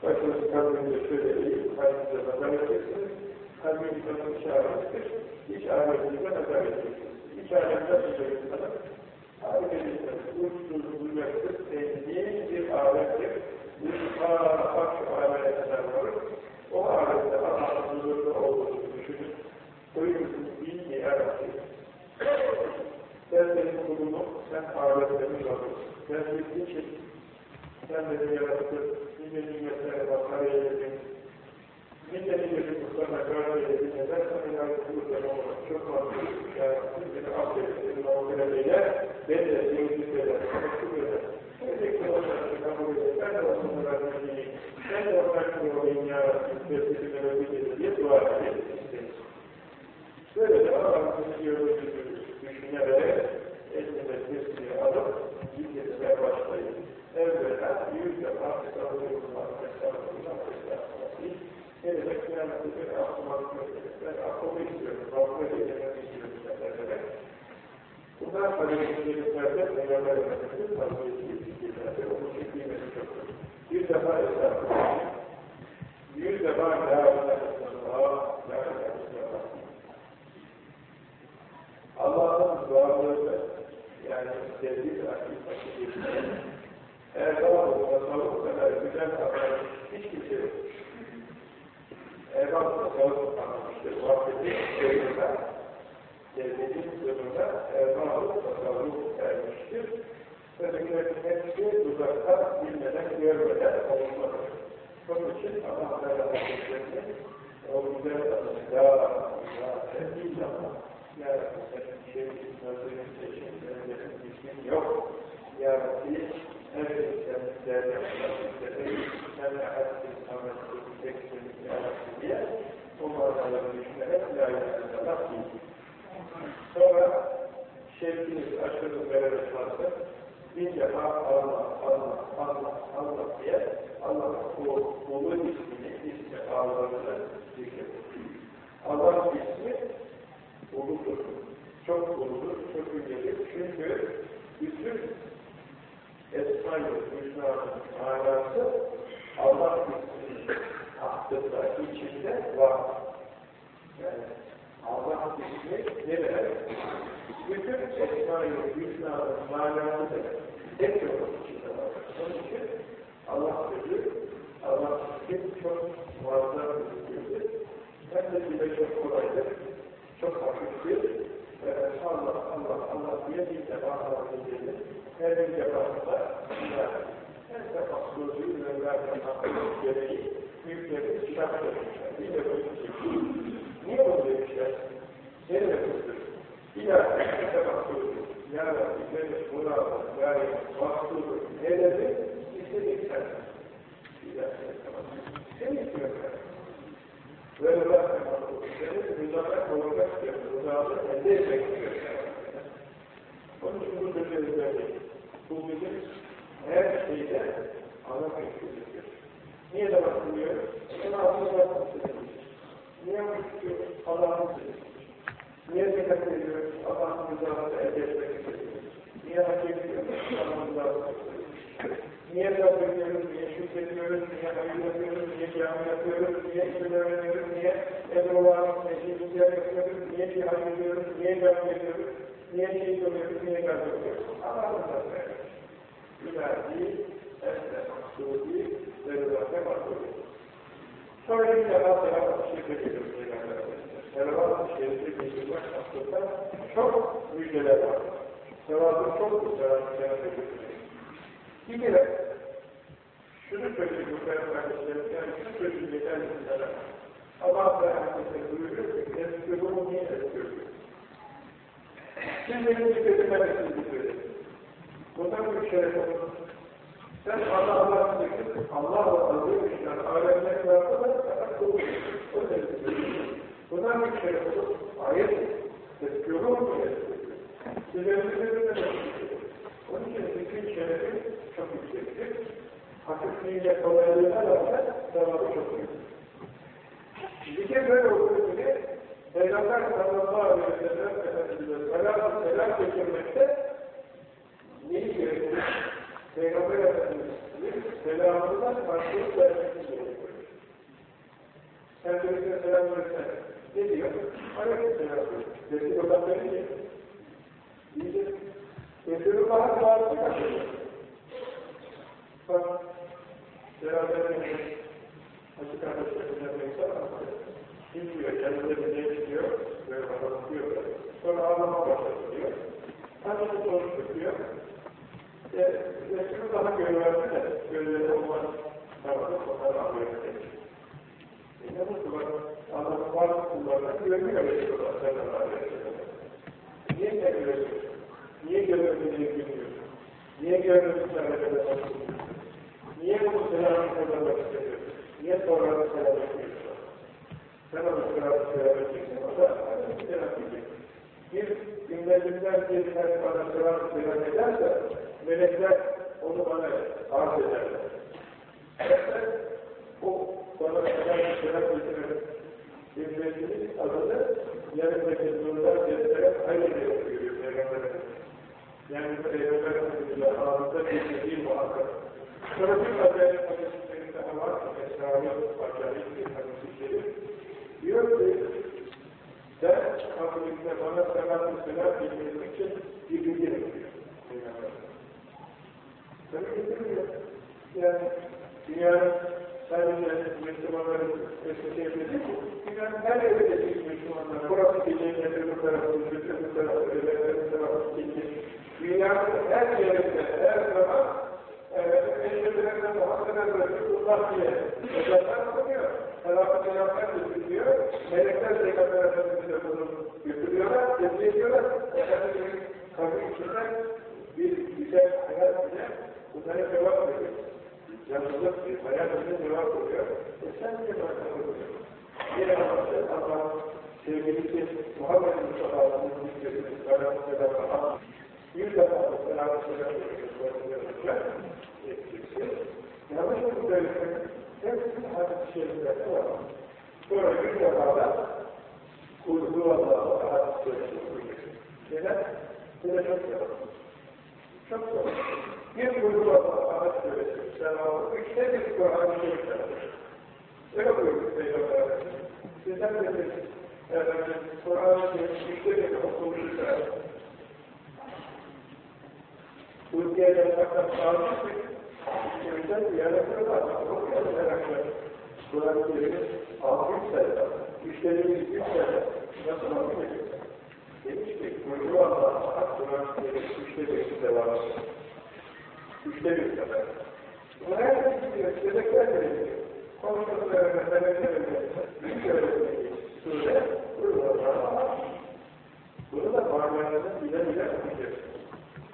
Başınız kalbinde şöyle değil, kalbinize nazar edeceksiniz. Kalbinize nasıl çağırmıştır? İç aleminize nazar edeceksiniz. İç alemde açacaksınız. Aleminize uçsuz, uzaksız, sevdiği bir. Bu şifa, bak şu aleme kadar varır. O alemde Allah'ın huzurunda olduğunu düşünün. İyi ki yarabbim. Sen benim kulumum, sen aletlerin Rabbim. Ben bildiğin şey, sen beni yarattın, nice nimetlere bakar eyledin. Milletin çocuklarına gördüğü edin edersen ileride kurduğuna olmak çok mantıklı. Yani siz beni affetsin, mağdur edeyle, beni de yönetim eder, konuşum eder. Öyleyse onları kabul edin, ben de onun kadar değilim. Ben de onlar gibi olayım ya Rabbim, ve sizinle öbür edin diye dua edin. Böyle de Allah'ın gördüğünü düşünerek, elinde tesbihi alıp, zikretmeye başlayın. Evvela yüz defa estağfurullah, estağfurullah, estağfurullah, estağfurullah, de kıyamette bir aklıma ben akıllı istiyorum, akıllı yemek istiyorum senlere. Bundan sonra geçtiğimizlerde Peygamber Efendimiz'in tavsiyesi fikirlerde onun için kıymeti çoktur. Bir defa estağfurullah, yüz defa la ilahe illallah, la ilahe illallah. Allah'ın varlığını yani sevdiği hakikati geçmeyen Erbab tasavvuf kadar güzel haber hiç kimse yok. Erbab tasavvuf anlamıştır. Vakti sevgiler sevdiğinin sırrına erbab tasavvuf ermiştir. Ötekilerin hepsi uzakta bilmeden, görmeden olmalıdır. Bunun için Allah Teala Hazretleri o güzel adını ya, zaman ya Rabbi senin şeyin, sözünün, ismin yok. Ya Rabbi Sonra şevkiniz, aşkınız vererek varsa bir defa Allah, Allah, Allah, diye Allah'ın o kulu ismini, ismi ağlarını zikredin. Allah ismi uludur. Çok uludur, çok yücedir. Çünkü bütün Esma-i manası Allah isminin hakkında, içinde var. Yani Allah ismi ne demek? Bütün Esma-i Hüsna'nın manası da tek yolun içinde var. Onun için Allah sözü, Allah ismi çok muazzam bir sözü. Hem de bile çok kolaydır, çok hafiftir. Ve Allah, Allah, Allah diye bir defa Allah'ın bir defasında her tefasızlığı ve verdiğin gereği büyükleri şart etmişler. Bir de böyle şey. Niye bunu demişler? Nereye kızdır? Bir daha bir tefasızlığı. Ya Rabbi beni muradı, yani mahsulü, neleri istedik sen. Daha Seni ben. Böyle bırakma seni rızalar koymak istiyorum. Rızalar elde etmek istiyorum. Onun için bu sözleri böyle. Bu bizim her şeyde ana mektubüdür. Niye de bakılıyor? Allah'ın bakmıştır. Niye bakılıyor? Allah'ın sözüdür. Niye dikkat ediyor? Allah'ın rızasını elde etmek istiyor. Niye hak ediyor? Allah'ın rızasını Niye sabrediyoruz, niye şükrediyoruz, niye hayır yapıyoruz, niye cami yapıyoruz, niye ilim öğreniyoruz, niye Ebru'ların meclisler yapıyoruz, niye cihaz ediyoruz, niye cami ediyoruz, niye şehit oluyoruz, niye gaz ediyoruz. Allah'ın rızasını ilahi, esne maksudi rızasına maksudi. Sonra bir defa selam şirk ediyoruz Peygamber'e. Selam şirk geçirmek aslında çok müjdeler var. Sevabı çok bu selam şirk bir kere şunu söyleyeyim bu kardeşlerim, yani şu sözü yeter insanlara. Allah da herkese buyuruyor ki, Esbir'u niye esbir'u? Benim zikretmezsiniz zikredin. Bundan bir şeref olur. Sen Allah Allah zikredin, Allah alıyor işte, alemler varsa da fakat kılıyor. O zikredin. Bundan bir şeref olur. Ayet, esbir'u mu esbir'u? Siz benim zikretmezsiniz onun için zikrin şerefi çok yüksektir. Hafifliğiyle kolaylığına rağmen sevabı çok büyük. Zikir böyle gibi Peygamber sallallahu aleyhi ve sellem Efendimiz'e selam, selam getirmekte neyi gerektirir? Peygamber Efendimiz'in selamından farklılık vermesi gerekiyor. Sen birisine selam verirsen ne diyor? Aleyküm selam diyor. Dedi, o da beni diyor. Diyecek, Resulullah'ın duası kaçıyor. Bak, beraberinde açık kardeşlerine neyse bilmiyor, kendine bir şey istiyor, böyle bakıyor, sonra ağlama başlıyor. Tanrı'nın sonuç tutuyor. E, Resulullah'a göre verdi de, gözleri olmaz. Tamam, onları alıyor. E ne mutlu bak, Allah'ın var kullarına güveniyor Resulullah sallallahu aleyhi ve sellem. Niye güveniyorsun? Niye görmediğini bilmiyorsun? Niye görmediğini hareket Niye bu selamı kazanmak istemiyorsun? Niye sonra selam yapıyorsun? Sen onu sıratı söylemeyeceksin, o da söylemeyecek. Bir cümlesinden bir tane bana sıratı söylemeyecekse, melekler onu bana arz ederler. O bana sıratı söylemeyecek cümlesinin adını yanındaki durumlar göstererek hayır diye görüyor Peygamber'e. Yani Peygamber Efendimiz'le ağzında değil muhakkak. Sonra bir acayip hadislerinde daha var ki, esrarı acayip bir hadisleri. Diyor ki, sen kabulünde bana selam-ı selam bildirmek için bir bilgi yapıyor. Peygamber. Tabii getirmiyor. Yani dünyanın sadece Müslümanların mesleği değil, dünyanın her evindeki Müslümanlar, burası geceleri, bu tarafı, bu tarafı, öbürleri, bu tarafı, dünyanın her yerinde, her zaman eşlerine Muhammed'e Resulullah diye hocamlar Selam-ı selamlar götürüyor. Melekler Peygamber Efendimiz'e bunu götürüyorlar, tebliğ ediyorlar. Efendimiz'in kabul içinden bir güzel hayat bile bunlara cevap veriyor. Yanlılık bir hayat bile cevap veriyor. E sen niye bakıyorsun? Yine anlattı Allah sevgilisi Muhammed Mustafa'nın hükmetini selam-ı selamlar bir defa selam-ı selam veriyor. Yanlış mı Neden? Böyle çok zor. Çok zor. Bir kurduğu Allah'a hadis-i şeriflerde selamı, üçte bir Kur'an-ı şeriflerde. Öyle buyurdu Peygamber Efendimiz. Sizden de bir efendim, Kur'an-ı şeriflerde üçte bir okuluşlar. Türkiye'de fakat sağlık Kimden yere var, çok yazaraklar. Kur'an-ı Kerim'in altı sayfa, müşterimiz üç sayfa. Nasıl olmayacak? Demiş ki, Kur'an Allah'a Kur'an-ı Kerim üçte bir devam Üçte bir sefer. Bunu her bir diyor, sedekler gerekiyor. Komşularına, sebeplerine, büyük öğretmeni, sure, Kur'an Allah'a. Bunu da parmağınızın bile bile okuyacak.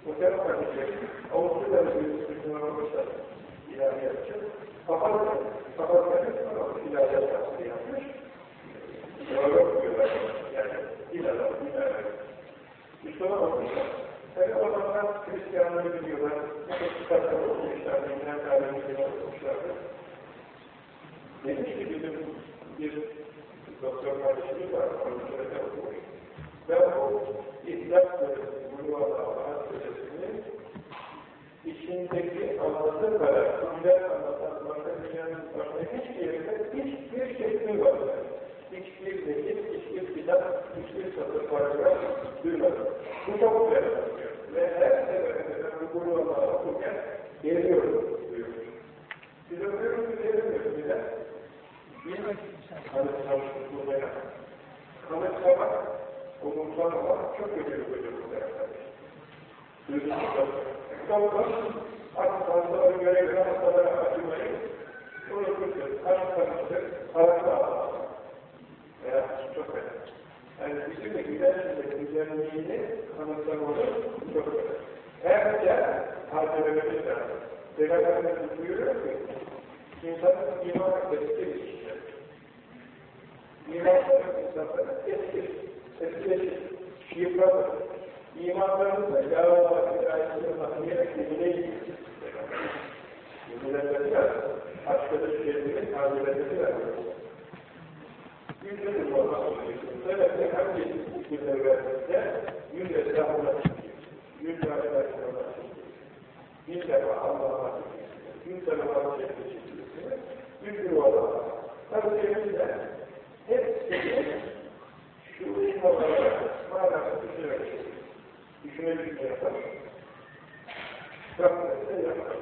Muhtemelen kardeşlerim, Avusturya'da bir Müslüman olmuşlar, ilahi yapacak. Papaz, papazların ilahi yapması yapmış. Doğru diyorlar, yani ilahi, ilahi. Müslüman olmuşlar. Tabi o zaman Hristiyanlığı biliyorlar, çok kitaplar okumuşlar, dinler alemini okumuşlardı. Demiş ki bizim bir doktor kardeşimiz var, Avusturya'da okumuş. Ve o İhlas Buyruğu Allah'a Sözesi'nin içindeki anlatımlara, güzel anlatanlarda dünyanın başka hiçbir yerinde hiçbir şekli var. Hiçbir zehir, hiçbir kitap, hiçbir satır paragraf duymadım. Bu çok anlatıyor. Ve her seferinde ben bu Allah'a okurken geliyorum. Biz okuyoruz, biz gelemiyoruz. Neden? Bilmek kanıtsamışlık Kanıtsamak umursamamak çok kötü bir hocamız arkadaşlar. Kitaplar, artık fazla göre hastalara acımayı unutursun. Harakla ağlamaz. Veya çok önemli. Yani bizim de güzelliğinde güzelliğini kanıtlamamız çok önemli. Hem de harcamamız lazım. Peygamberimiz buyuruyor ki, insanın iman işler. İmanların insanların eski eski şifradır. İmanlarımızla ya Allah ilahiyatını mahkemeye kemiğine Yenilenmesi lazım. Aşkıda şerifinin taziletesi lazım. Yüzde olmaz. Sebepte hangi hükümler verdiğinde yüz esnafına yüz esnafına bir defa Allah'a yüz defa çekilmesi yüz bir olarak tabi elimizde hepsini şu ilim olarak manası düşünerek düşüne düşüne yapar. Rahmetine yapar.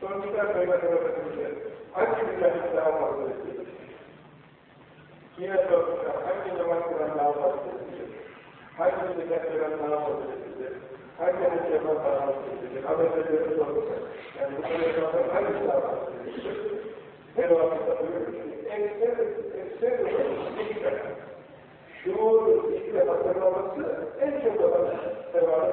Sonuçta Peygamber Efendimiz'e hangi mücahit daha fazla istiyor? Yine sormuşlar, hangi namaz kılan daha fazla istiyor? Hangi zekat veren daha fazla istiyor? Hangi hadis yapan daha fazla istiyor? Haberleri sormuşlar. Yani bu kadar yapanlar hangisi daha fazla istiyor? Her vakıfta buyuruyor ki, ekser, ekser ikra. Şuur, ikra hatırlaması en çok olan sevabı.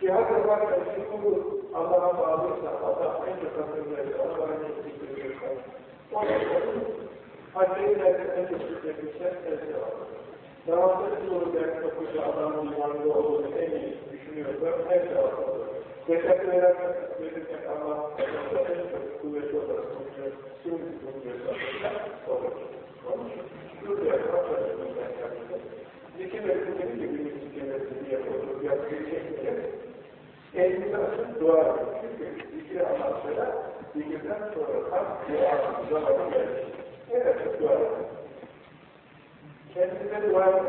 Cihaz yaparken şuuru Allah'a bağlıysa, Allah en çok hatırlıyor, Allah'a en çok zikrediyorsa, o yapalım. Hacca giderken teşvik etmişler, en sevaplı. Namazda doğru ders okucu adamın imanlı olduğunu en iyi düşünüyorsa en sevaplı olur. Zekat veren verirken Allah en çok kuvvetli olarak konuşuyor, şimdi konuşuyorsa olur. Onun için şurada yapmak çalışmadan yapacağız. Zikir ve zikir gibi bir zikirleri yapıyoruz, yapacak Elini açıp dua edin. Çünkü zikir anlatsıyla zikirden sonra tam dua zamanı gelir. En açık dua edin. Kendinize dua edin.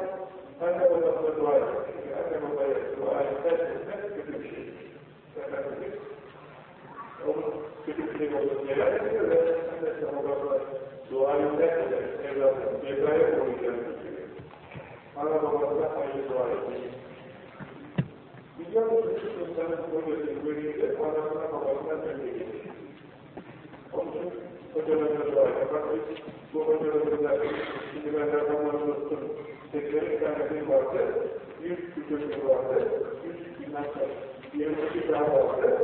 Anne babasına dua edin. Çünkü anne babaya dua etmek kötü bir şey. Efendimiz onun kötü bir şey olduğunu neler ediyor ve annesi babasına dua ederken evlatın cezaya uğrayacağını söylüyor. Anne babasına hayırlı dua edin. Biliyor musunuz insanın böylesi görünce anasına babasına önce gelir. Onun için hocalarına dua edin. Bak biz bu hocalarımızda şimdi ben de zamanı unuttum. 80 tane bir vardı, 100 küçük vardı, 100 bilmem kaç, 22 daha vardı.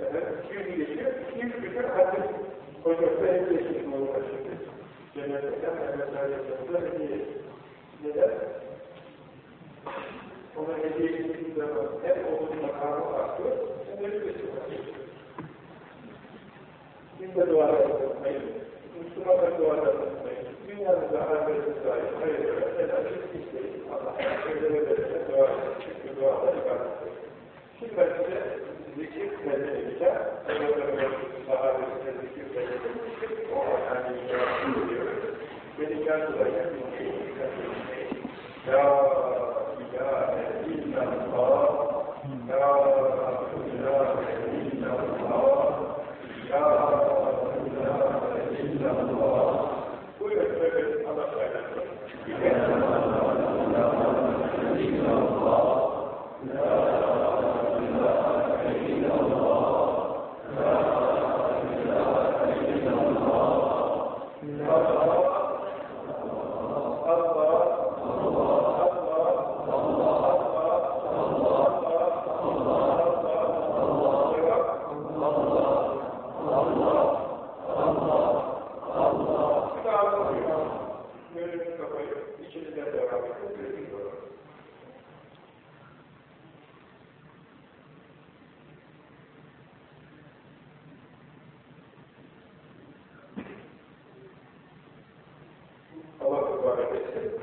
Efendim, 100 geçiyor, 100 küçük hadis hocası en geçmiş olma şimdi. Cennetten Mehmetler yaşamında hediye. Neden? Ona hediye edildiği zaman hem onun makamı artıyor, hem de bir Biz de dua etmeyin. Müslümanlar dua etmeyin. Dünyanızda ahiretiniz dair hayır ve helallik isteyin. Allah'a öyle ve böyle dua edin. Çünkü dualar ibadettir. Şimdi ben size zikir temin edeceğim. Peygamberimiz sahabesine zikir temin edilmiştir. O yani icabını diyoruz. Beni kârdılar yapmıştır. Ya ilahe illallah Ya ilahe illallah Ya ilahe illallah Buyurun söyleyin Allah sayesinde. Gözünü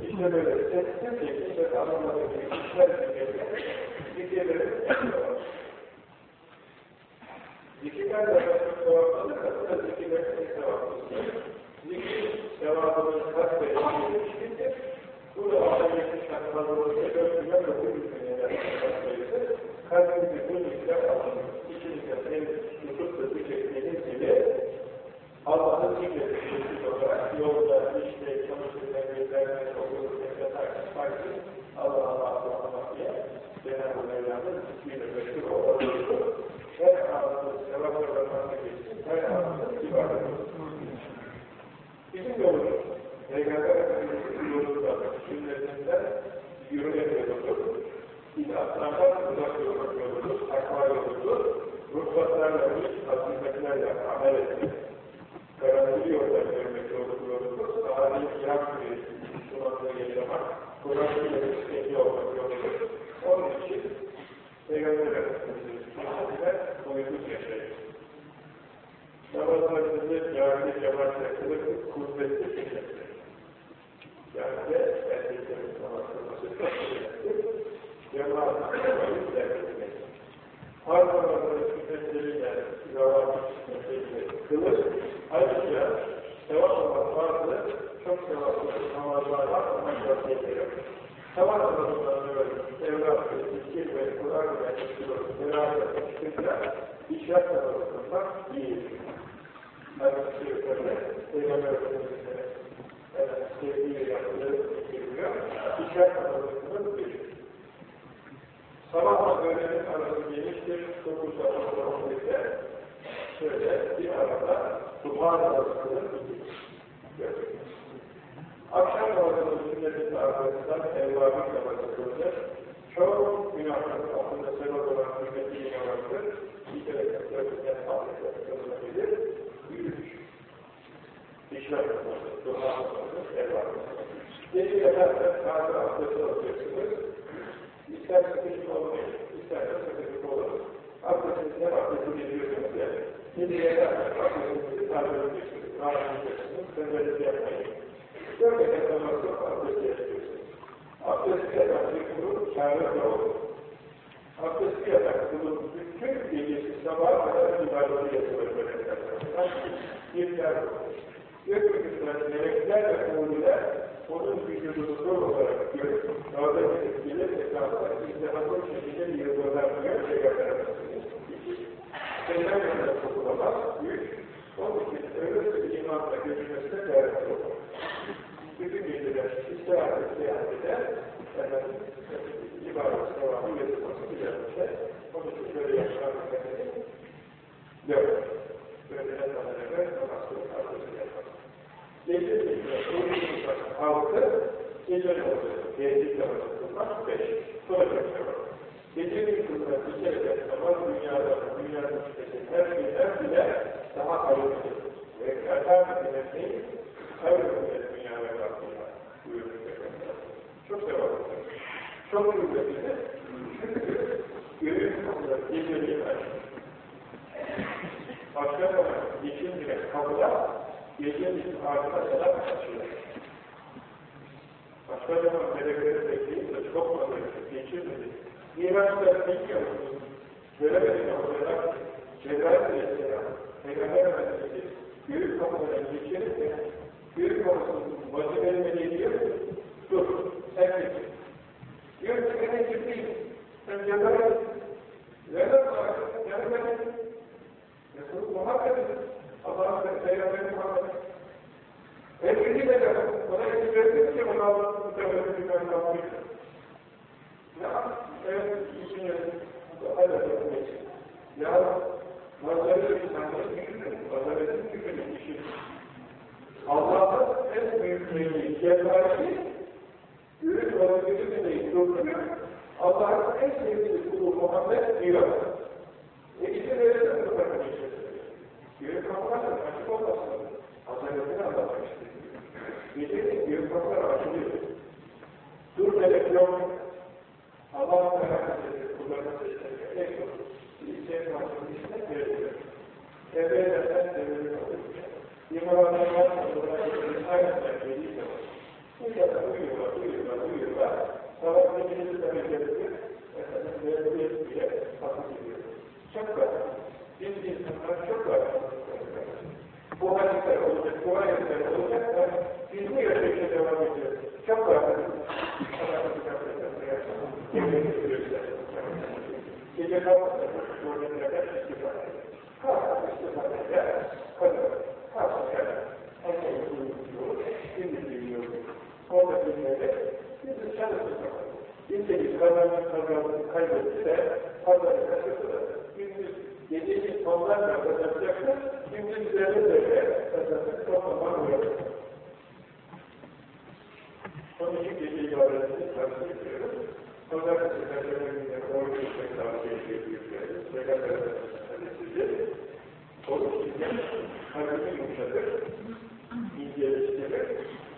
İşte böyle sessiz şekilde anlamadığı gibi işler zikirleri, zikirleri Zikirler de çok sevaplıdır, kadın da zikirlerin sevaplıdır. Zikir sevabının kat ve ilgili Burada kanılarımızda dört milyon dokuz yüz milyon sayısı kalbimizi bu zikre alın, içinizde tutup da zikrettiğiniz gibi Allah'ın zikrettiğiniz olarak yolda, işte, çalışırken, gözlerine, okulurken, yatarken, farklı Allah Allah Allah Allah diye Cenab-ı Mevla'nın zikriyle meşhur olabilir. Her anında sevap kazanmanı geçsin, her anında ibadet olsun. Bizim yolumuz, Peygamber Efendimiz'in yolunda, sünnetinden yürümek yoludur. İnatlardan uzak yoludur, takva yoludur. Ruhsatlarla, hizmetlerle amel etmek, garanti yolda görmek yoludur. Sahabeyi kiram gibi Müslümanlığı yaşamak, ile istekli olmak yoludur. Onun için Peygamber Efendimiz'in sünnetine uygun yaşayın. Namazlarınızı cahil cemaatle kılıp kuvvetli şekilde. Yani de erkeklerin namaz kılması çok önemlidir. Cemaat kılmayı devretmek. Her namazları sünnetleriyle, zavabı sünnetleriyle kılıp, ayrıca sevap olan bazı çok sevaplı namazlar var, ona tavsiye Sabah namazından böyle evlat, zikir ve Kur'an ve beraber çıkınca işaret namazından iyi. Hadis-i Şerifler'de Peygamber Efendimiz'e sevgiyle yaptığı bilmiyor. İşaret namazından bir. Sabahla öğlenin arası geniştir. 9 sabahla 11'de şöyle bir arada duha namazı kılır. Akşam namazının sünnetin arkasından evvabı namazı. Çok günahların altında sebep olan bir namazdır. Bir kere kaplarından altında kılınabilir. Yürüyüş. İşler namazı, dua namazı. Gece yatarken taze abdest alacaksınız. İster sıkışık olmayın, isterse sıkışık olur. Abdestinizden abdesti geliyorsunuz ya, gece yatarken abdestinizi taze alacaksınız, rahatlayacaksınız, sembelisi yapmayın. Dört rekat namazı abdesti yapacaksınız. Abdesti yatarken kulu kârı da olur. Abdesti yatarken kulu bütün gecesi sabaha kadar ibadeti yapılır böyle bir yer olur. Gökyüzünden melekler ve kuliler onun vücudunu zor olarak görüp dağda gelir esnasında bizde hazır şekilde bir yıldılar diyor Peygamber Efendimiz. Şeyler yanında sokulamaz, güç, onun için öyle bir imanla görülmesine değerli olur. Bütün geceler istirahat istirahat eder, efendim, ibadet sevabı yazılması güzelmişler. Onun için böyle yaşanan efendim, yok. Böyle yazmadan evvel namaz kılıp arkasını yapalım. Gece gece uyuyorsak altı, gece namazı, gece namazı kılmak beş, sonra gece var. Gece bir kılmak bir kere de namaz dünyada, dünyanın içindeki her şeyden bile daha hayırlıdır. Ve kâtâ mümkün hayır mümkün dünya ve Peygamber. Çok sevaplıdır. Çok kıymetlidir. Çünkü göğün kapıları geceliği açmış. Başka zaman geçince kapılar gecenin ardına kadar açılır. Başka zaman melekleri bekleyip de çok fazla geçirmedi. Miraçlar bilmiyor musunuz? Göremedik orada Cebrail Aleyhisselam, Peygamber Efendimiz'i büyük kapıdan geçirip de büyük kapısının vazifeleri diyor ki, dur, sen geçir. Diyor ki, ben geçireyim. Sen Cebrail, nereden var? Yani ben Resulü Muhammed'in Allah'ın Peygamber'in Muhammed'in Hepsi de. Bana izin verdiniz ki onu Allah'ın Peygamber'in Muhammed'in Ya, evet, için hadi yapalım. Ya, nazarı insanları düşünün. İşin. Allah'ın en büyük neyi, cezayı, büyük vazifesi neyi durduruyor. Allah'ın en sevdiği kulu Muhammed diyor. E izin verirsen de bırakmayacak. Yürü kapılar da açık olmasın. Hazaretini anlatmak istedim. Gecenin yürü kapılar açılıyor. Dur melek. Allah'ın merhametleri kullarına seçtiğinde tek yok. İsteyen mahsulun içine veriliyor. Tevbe edersen devrini olur. İmran'a var, İmran'a aynı sevgiliyle var. Bu yada uyuyorlar, uyuyorlar, uyuyorlar. Sabah gecenizi de bekledik. Efendim, devrini diye kapı gidiyor. Çok var. Biz insanlar çok var. Bu hadisler olacak, bu ayetler olacak da biz bu yaşayışa devam ediyoruz. Çok var. Gece kalmasın, gördüğünlerden istifa edin. Kalk, istifa eder, kalır, kalk, kalır. Anne uyuyor, şimdi uyuyor. Orada biz de çalışırız. Kimse kazanın kazanını kazanı kaçırdı da, gündüz yediğimiz tonlarla kazanacaksın, gündüz üzerinde de kazanıp toplaman uyuyor. Onun için gece ibadetini tavsiye ediyoruz. Pazartesi perşembelerinde oruç tutmayı tavsiye ediyoruz. Peygamber Efendimiz sizi oruç tutmak kalbini yumuşatır, inceleştirir,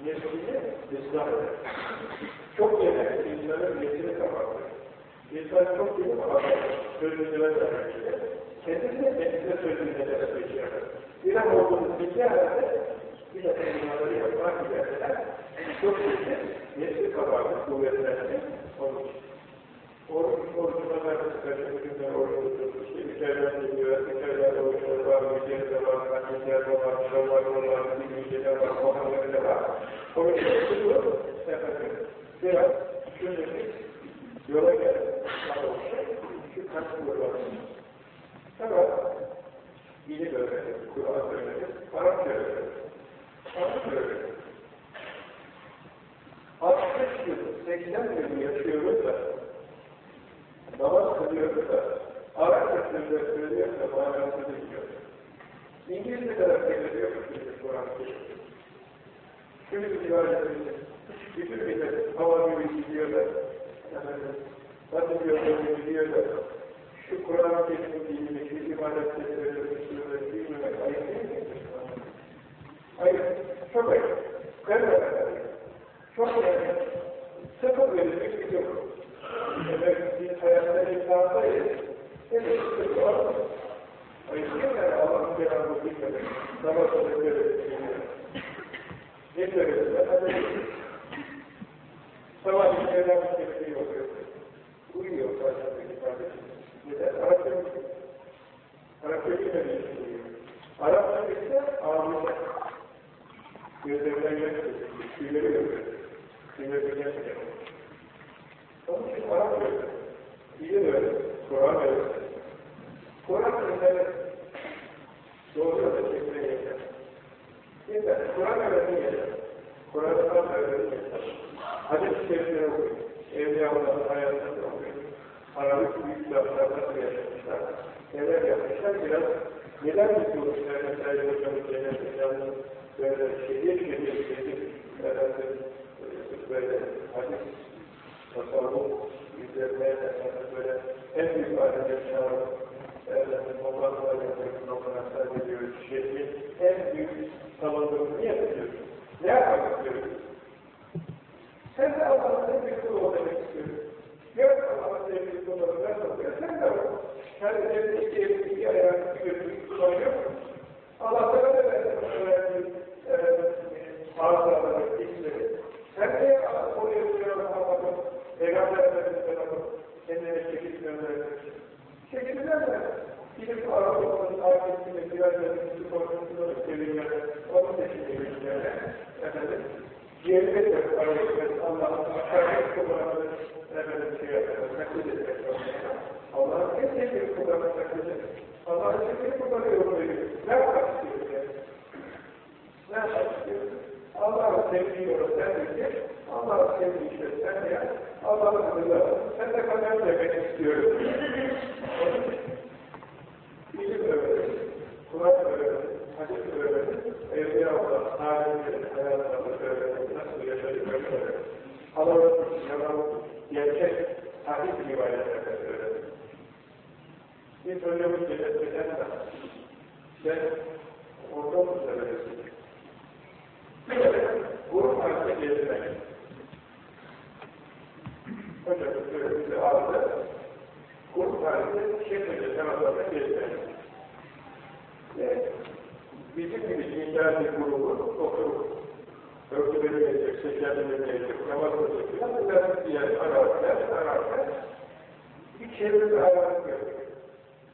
neslini ıslah eder. Çok yemek insanın nesini kapatır. İnsan çok yemek kapatır. Sözünü vermek için. Kendisi de kendisine sözünü vermek. Bir an olduğunu bilgi herhalde bir de bunları yapmak giderler. Çok yemek nesli kapatır, kuvvetlenir. Onun için. Oruç, orucuna vermesi karşılık günden oruç tutuyor. İşte bir kerden geliyor, bir kerden oruçları var, bir kerden var, kanyetlerde var, şalvarlar var, bir geceler var, muhammedler var. Oruçları tutuyor. Efendim, biraz şöyle bir yola gel. Şu kaç yıl var. Sonra dini öğrenir, Kur'an öğrenir, Arapça öğrenir. Arapça öğrenir. 60 yıl, 80 yıl yaşıyoruz da namaz kılıyoruz da Arapça sözler söylüyorsa manasını biliyor. İngilizce kadar seyrediyormuş bizim Kur'an-ı Şimdi bir rivayetinde bütün millet hava gibi gidiyorlar. Nasıl diyorlar gidiyorlar. Şu Kur'an-ı Kerim'in dilini, şu ibadet sesleri, bilmemek ayıp değil mi? Hayır, çok ayıp. Kırmızı Çok ayıp. Namaz kılıp görevli Ne görevli? Hadi. Sabah işlerden bir kere bakıyor. Uyuyor karşısındaki kardeşim. Neden? Arap yok. Arap bilmediği için uyuyor. Arapça bilse ağlayacak. Gözlerinden yaş çekiyor. Tüyleri görüyor. Tüyleri yaş çekiyor. Onun için Arap yok. İyi de öyle. Kur'an öyle. Kur'an öyle. Doğru da çekmeye yeter. Kur'an öyle yeter. Kur'an'dan öyle yeter. Hadis-i şerifleri okuyun. Evliyaların hayatını okuyun. Aralık büyük laflardan yaşamışlar. Neler yapmışlar? Biraz neler yapıyormuşlar? Mesela hocamın cennet böyle şehir şehir şehir efendim böyle hadis tasavvuf üzerine böyle en büyük alemde çağırıp efendim Allah'la yapıyoruz, Allah'la ediyoruz, şehrin en büyük salonunu yapıyoruz. Ne yapmak istiyoruz? Sen de Allah'ın sevgili kulu olmak istiyorsun. Gör Allah'ın sevgili kulunu nasıl oluyor? Sen de senin iki elini, iki ayağını, gözünü kullanıyor? Allah sana da verdi bu öğrendiğin ağızlarını, işleri. Sen de oraya duruyor Allah'ın Peygamber Efendimiz'e kendine çekip göndermek Çekilmez mi? Gidip Arap'ın arkasında biraz da müzik ortasını seviyor. Onu seçiyor. Efendim, Diğerine de arayışlar, Allah'ın aşağıya kullananı efendim şey yapıyor, taklit etmek zorunda. Allah'ın en sevdiği taklit etmek. Allah'ın sevdiği kullananı yolu veriyor. Ne yapmak istiyoruz? Ne yapmak istiyoruz? Allah'ın sevdiği sen bildir, Allah'ın sevdiği yap, Allah'ın kızı sen de kadar demek istiyorum. Bilim öğrenin, Kur'an öğrenin, hadis öğrenin, Evliya Allah, tarihleri, hayatlarını öğrenin, nasıl yaşadıklarını öğrenin. Allah'ın yalan, gerçek, hadis rivayetlerden öğrenin. Bir hocamız belirtmeden de, sen orada mı söylesin? Grup halinde gezmek. Böyle bizi aldı, grup halinde şehirde taraflarına gezmek. Bizim gibi bir grubu oturup örtüleri verecek, seçerleri verecek, namaz kılacak bunların bir yer ararken, ararken bir çevre bir hayvanı gördük.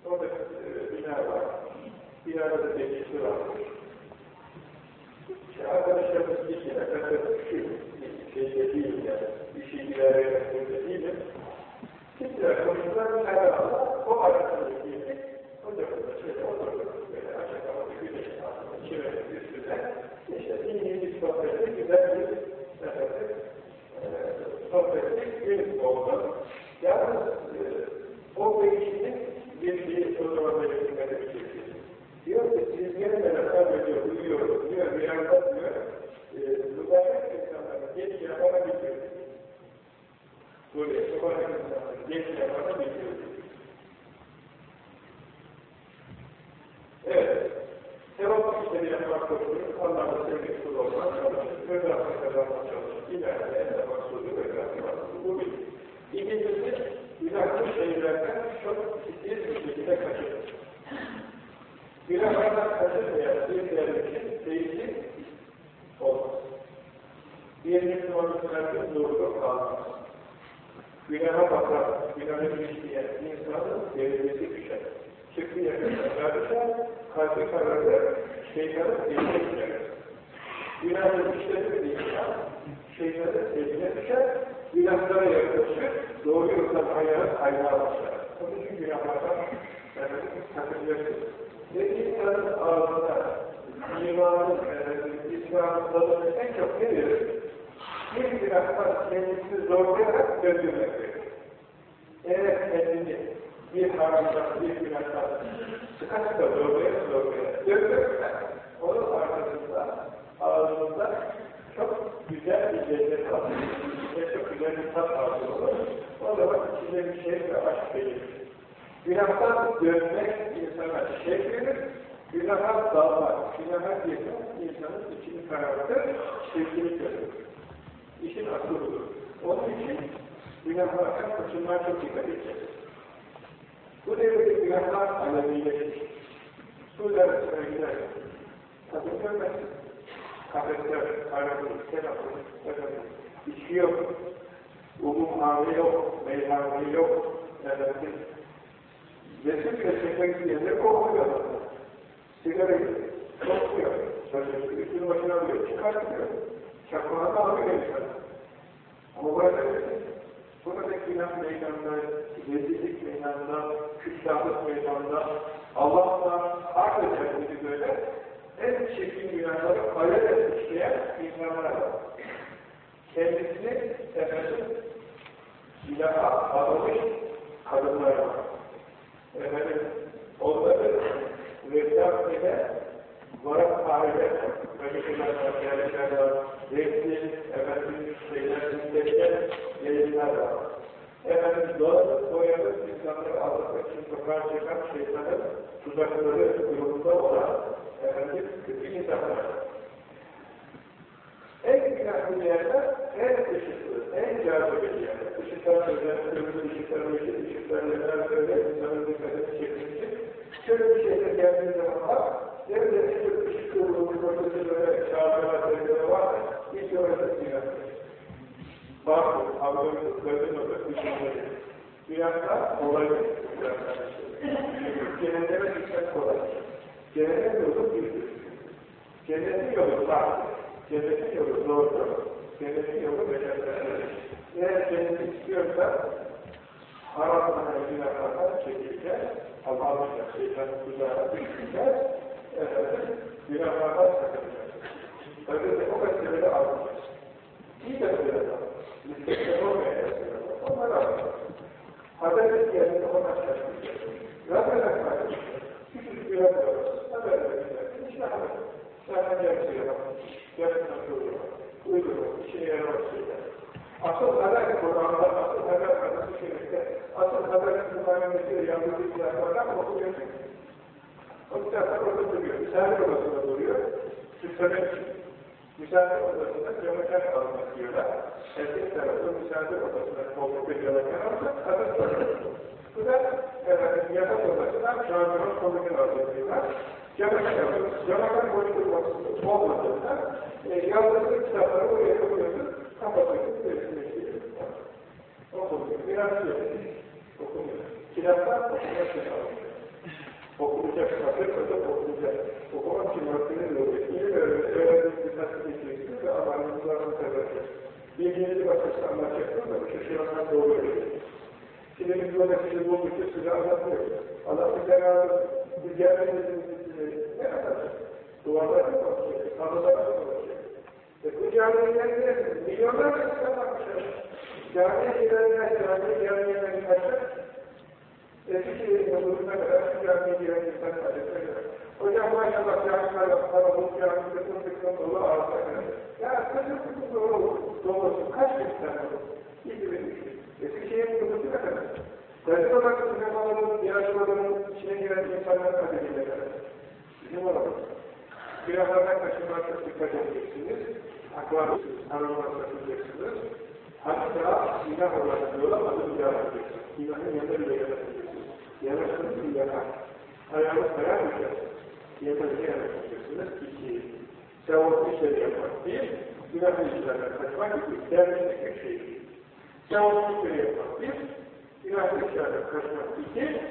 Orada bir bina var. Bir arada bekçisi varmış. Arkadaşlarımız bir şey, arkadaşlar şu şeyde değil yani, bir şey ilerlemesinde değilim. Gittiler konuştular, bir tane Allah, o arasındaki yeri, o da şöyle oturdu, böyle açık havada güneş altında, çimenin üstünde, işte dini bir sohbeti, güzel bir efendim, sohbeti bir oldu. Yalnız e, o değişimin bir bir fotoğrafı getirmede bir şey. Diyor ki siz gelmeden sadece uyuyoruz, diyor, bir anda diyor, e, mübarek insanların geç yapana bitiyor. Böyle mübarek insanların geç yapana bitiyor. Evet. Sevaplı işleri yapmak zorundayız. Allah'ın sevgisi kulu olmak çalışır. Rızasını kazanmak çalışır. İleride en maksudu rızasını maksudu. Bu bir. İkincisi, günahlı şeylerden çok ciddi bir şekilde kaçırır. Günahlardan kaçırmayan bir devletin değişim olmaz. Bir Müslümanın sınırlı durdu kalmaz. Günaha bakar, günahı işleyen insanın derecesi düşer. Çıktı yakınlar düşer, kalbi kararlı, şeytanın eline düşer. Günahı işlemediği insan, şeytanın eline düşer, günahlara yaklaşır, doğru yoldan ayağı kaynağa başlar. Onun için günahlardan sakınacaksın. Ve insanın ağzına imanın, İslam'ın tadını en çok ne verir? Bir günahtan kendisini zorlayarak döndürmek verir. Eğer kendini bir haramdan, bir günahtan sıka sıka zorlaya zorlaya döndürürsen, onun arkasında, ağzında çok güzel bir cennet var. Ve çok güzel bir tat olur. O zaman içinde bir şey ve aşk verir. Günahtan dönmek insana şey verir, günaha dalmak, günaha girmek insanın içini karartır, sevgini görür. İşin aslı budur. Onun için günahlardan kaçınmaya çok dikkat edeceğiz. Bu devirde günahlar alemiyle Sular gider. Tabii görmezsin. Kafesler, arabayı, telefonu, efendim, içki yok. Umum hali yok, meyhane yok. Efendim, resim kesilmek yerine korkuyor. Sigarayı topluyor. Sözleşti, üstünü başına alıyor, çıkartmıyor. Çakmağı da alıyor insan. Ama böyle buradaki inan meydanında, rezillik meydanında, küstahlık meydanında, Allah'la arz edildiği böyle en çirkin günahları hayal işleyen insanlar var. Kendisini efendim ilaha adamış kadınlar var. Efendim onları reklam eden varak aile böyle şeyler var, yerlikler var, renkli, efendim şeyler, müstehcen yayınlar var. Efendim doğru boyalı insanları aldatmak için sokağa çıkan şeytanın tuzakları durumunda olan efendim kötü insanlar. En günahlı yerler en ışıklı, en cazibeli yerler. Işıklar böyle, kırmızı ışıklar böyle, ışıklar neler böyle, insanın dikkatini çekmiştir. Şöyle bir şeyler geldiği zaman bak, nerede en çok ışık kırılmış, ortası böyle çağrılar, tezgahı var, hiç orası günahlı. Bak, Allah'ın gözün olur, düşünmeleri. Dünyada kolay değil. Cehenneme gitmek kolay. Cehennem yolu büyüdür. Cennetin yolu farklı. Cennetin yolu zordur. Cennetin yolu becerler. Eğer cennet istiyorsa haramdan günahlardan çekileceğiz. Allah'ın şeytan tuzağa düşeceğiz. Efendim, günahlardan sakınacağız. Öyle o meseleleri almayacağız. İyi de böyle Müslüman olmayan onlar almayacağız. Haber yerine ona şaşıracağız. Zaten kardeşim, küçük haber var. Haber verirler. İşte haber. Sana gerçeği var. Gerçekten doğru var. Uydurma, işine yaramaz şeyler. Asıl haber Kur'an'da, asıl haber hadisi şerifte, asıl haberin kullanılması yalnız kitaplardan okuyorsun. O kitaplar orada duruyor. Misafir odasında duruyor. Süslemek için. Misafir odasında camıken almak diyorlar. Erkek tarafı misafir odasında koltuk ve camıken almak, kadın tarafı. Bu da efendim, yatak odasından çağırmanın koltuğunu alıyorlar. Camıken almak, camıken koltuğu olmadığında e, yazdığınız kitapları oraya koyuyorsunuz, kapatıyorsunuz, resimleştiriyorsunuz. Okunuyor, biraz yok. Okunuyor. Kitaplar için alıyor. Okunacak, fakir kadar okunacak. Okumak için vaktini de öğretmeni ve bir tasdik edeceksiniz ve amanınızlarını kazanacak. Bilginizi bakışta anlatacaksınız da bu şaşıranlar doğru öğretecek. Şimdi biz böyle sizi buldukça size anlatmıyoruz. Bize razı biz gelmediğiniz ne anlatacak? Duvarlara? Anılara mı bakacak? E bu camilerinde milyonlarca insan bakmışlar. Camiye girenler, camiye girenler kaçacak? Eskişehir'in yoluna kadar şu camiye giren insan kardeşler. Hocam maşallah camiler kalabalık camide fındıktan dolu ağızda kadar. Ya kızım kızım dolu dolusu kaç insan olur? İyi bir Eskişehir'in yoluna kadar. Olarak sinemaların, yarışmaların içine giren insanlar kadar. Olalım. Günahlardan kaçınmak çok dikkat edeceksiniz. Akvarsınız, aramaz sakacaksınız. Hatta günah olarak yola adım yaratırsınız. Günahın yanında bile yaratırsınız. Yararsınız bir yanar. Ayağınız kayar mı? Yeterli yaratırsınız. İki, sevaplı işleri yapmak değil, günahın işlerden kaçmak gibi derdinde bir şey değil. Sevaplı işleri yapmak değil, günahın işlerden kaçmak iki,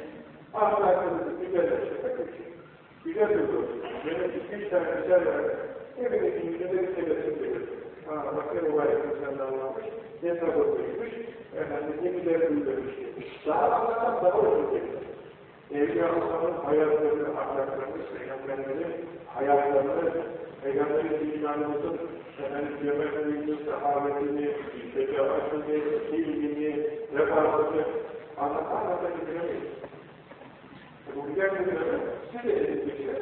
ahlakınızı güzelleştirmek üç. Güzel durum. Benim iki üç tane güzel verdim. Hepimizin yüzünde bir sebesim gelir. Ha, bak ne mübarek insanlar varmış, ne sabır duymuş, efendim ne güzel duymuş. Daha anlatsam daha hoşuma gelir. Evliya Allah'ın hayatlarını, ahlaklarını, peygamberlerin hayatlarını, peygamberin imanımızın efendim cömertliğini, sahabetini, şecaatini, ilgini, refahını anlatan anlatan bitiremeyiz. Bu güzel bir dönem, siz de edip geçer.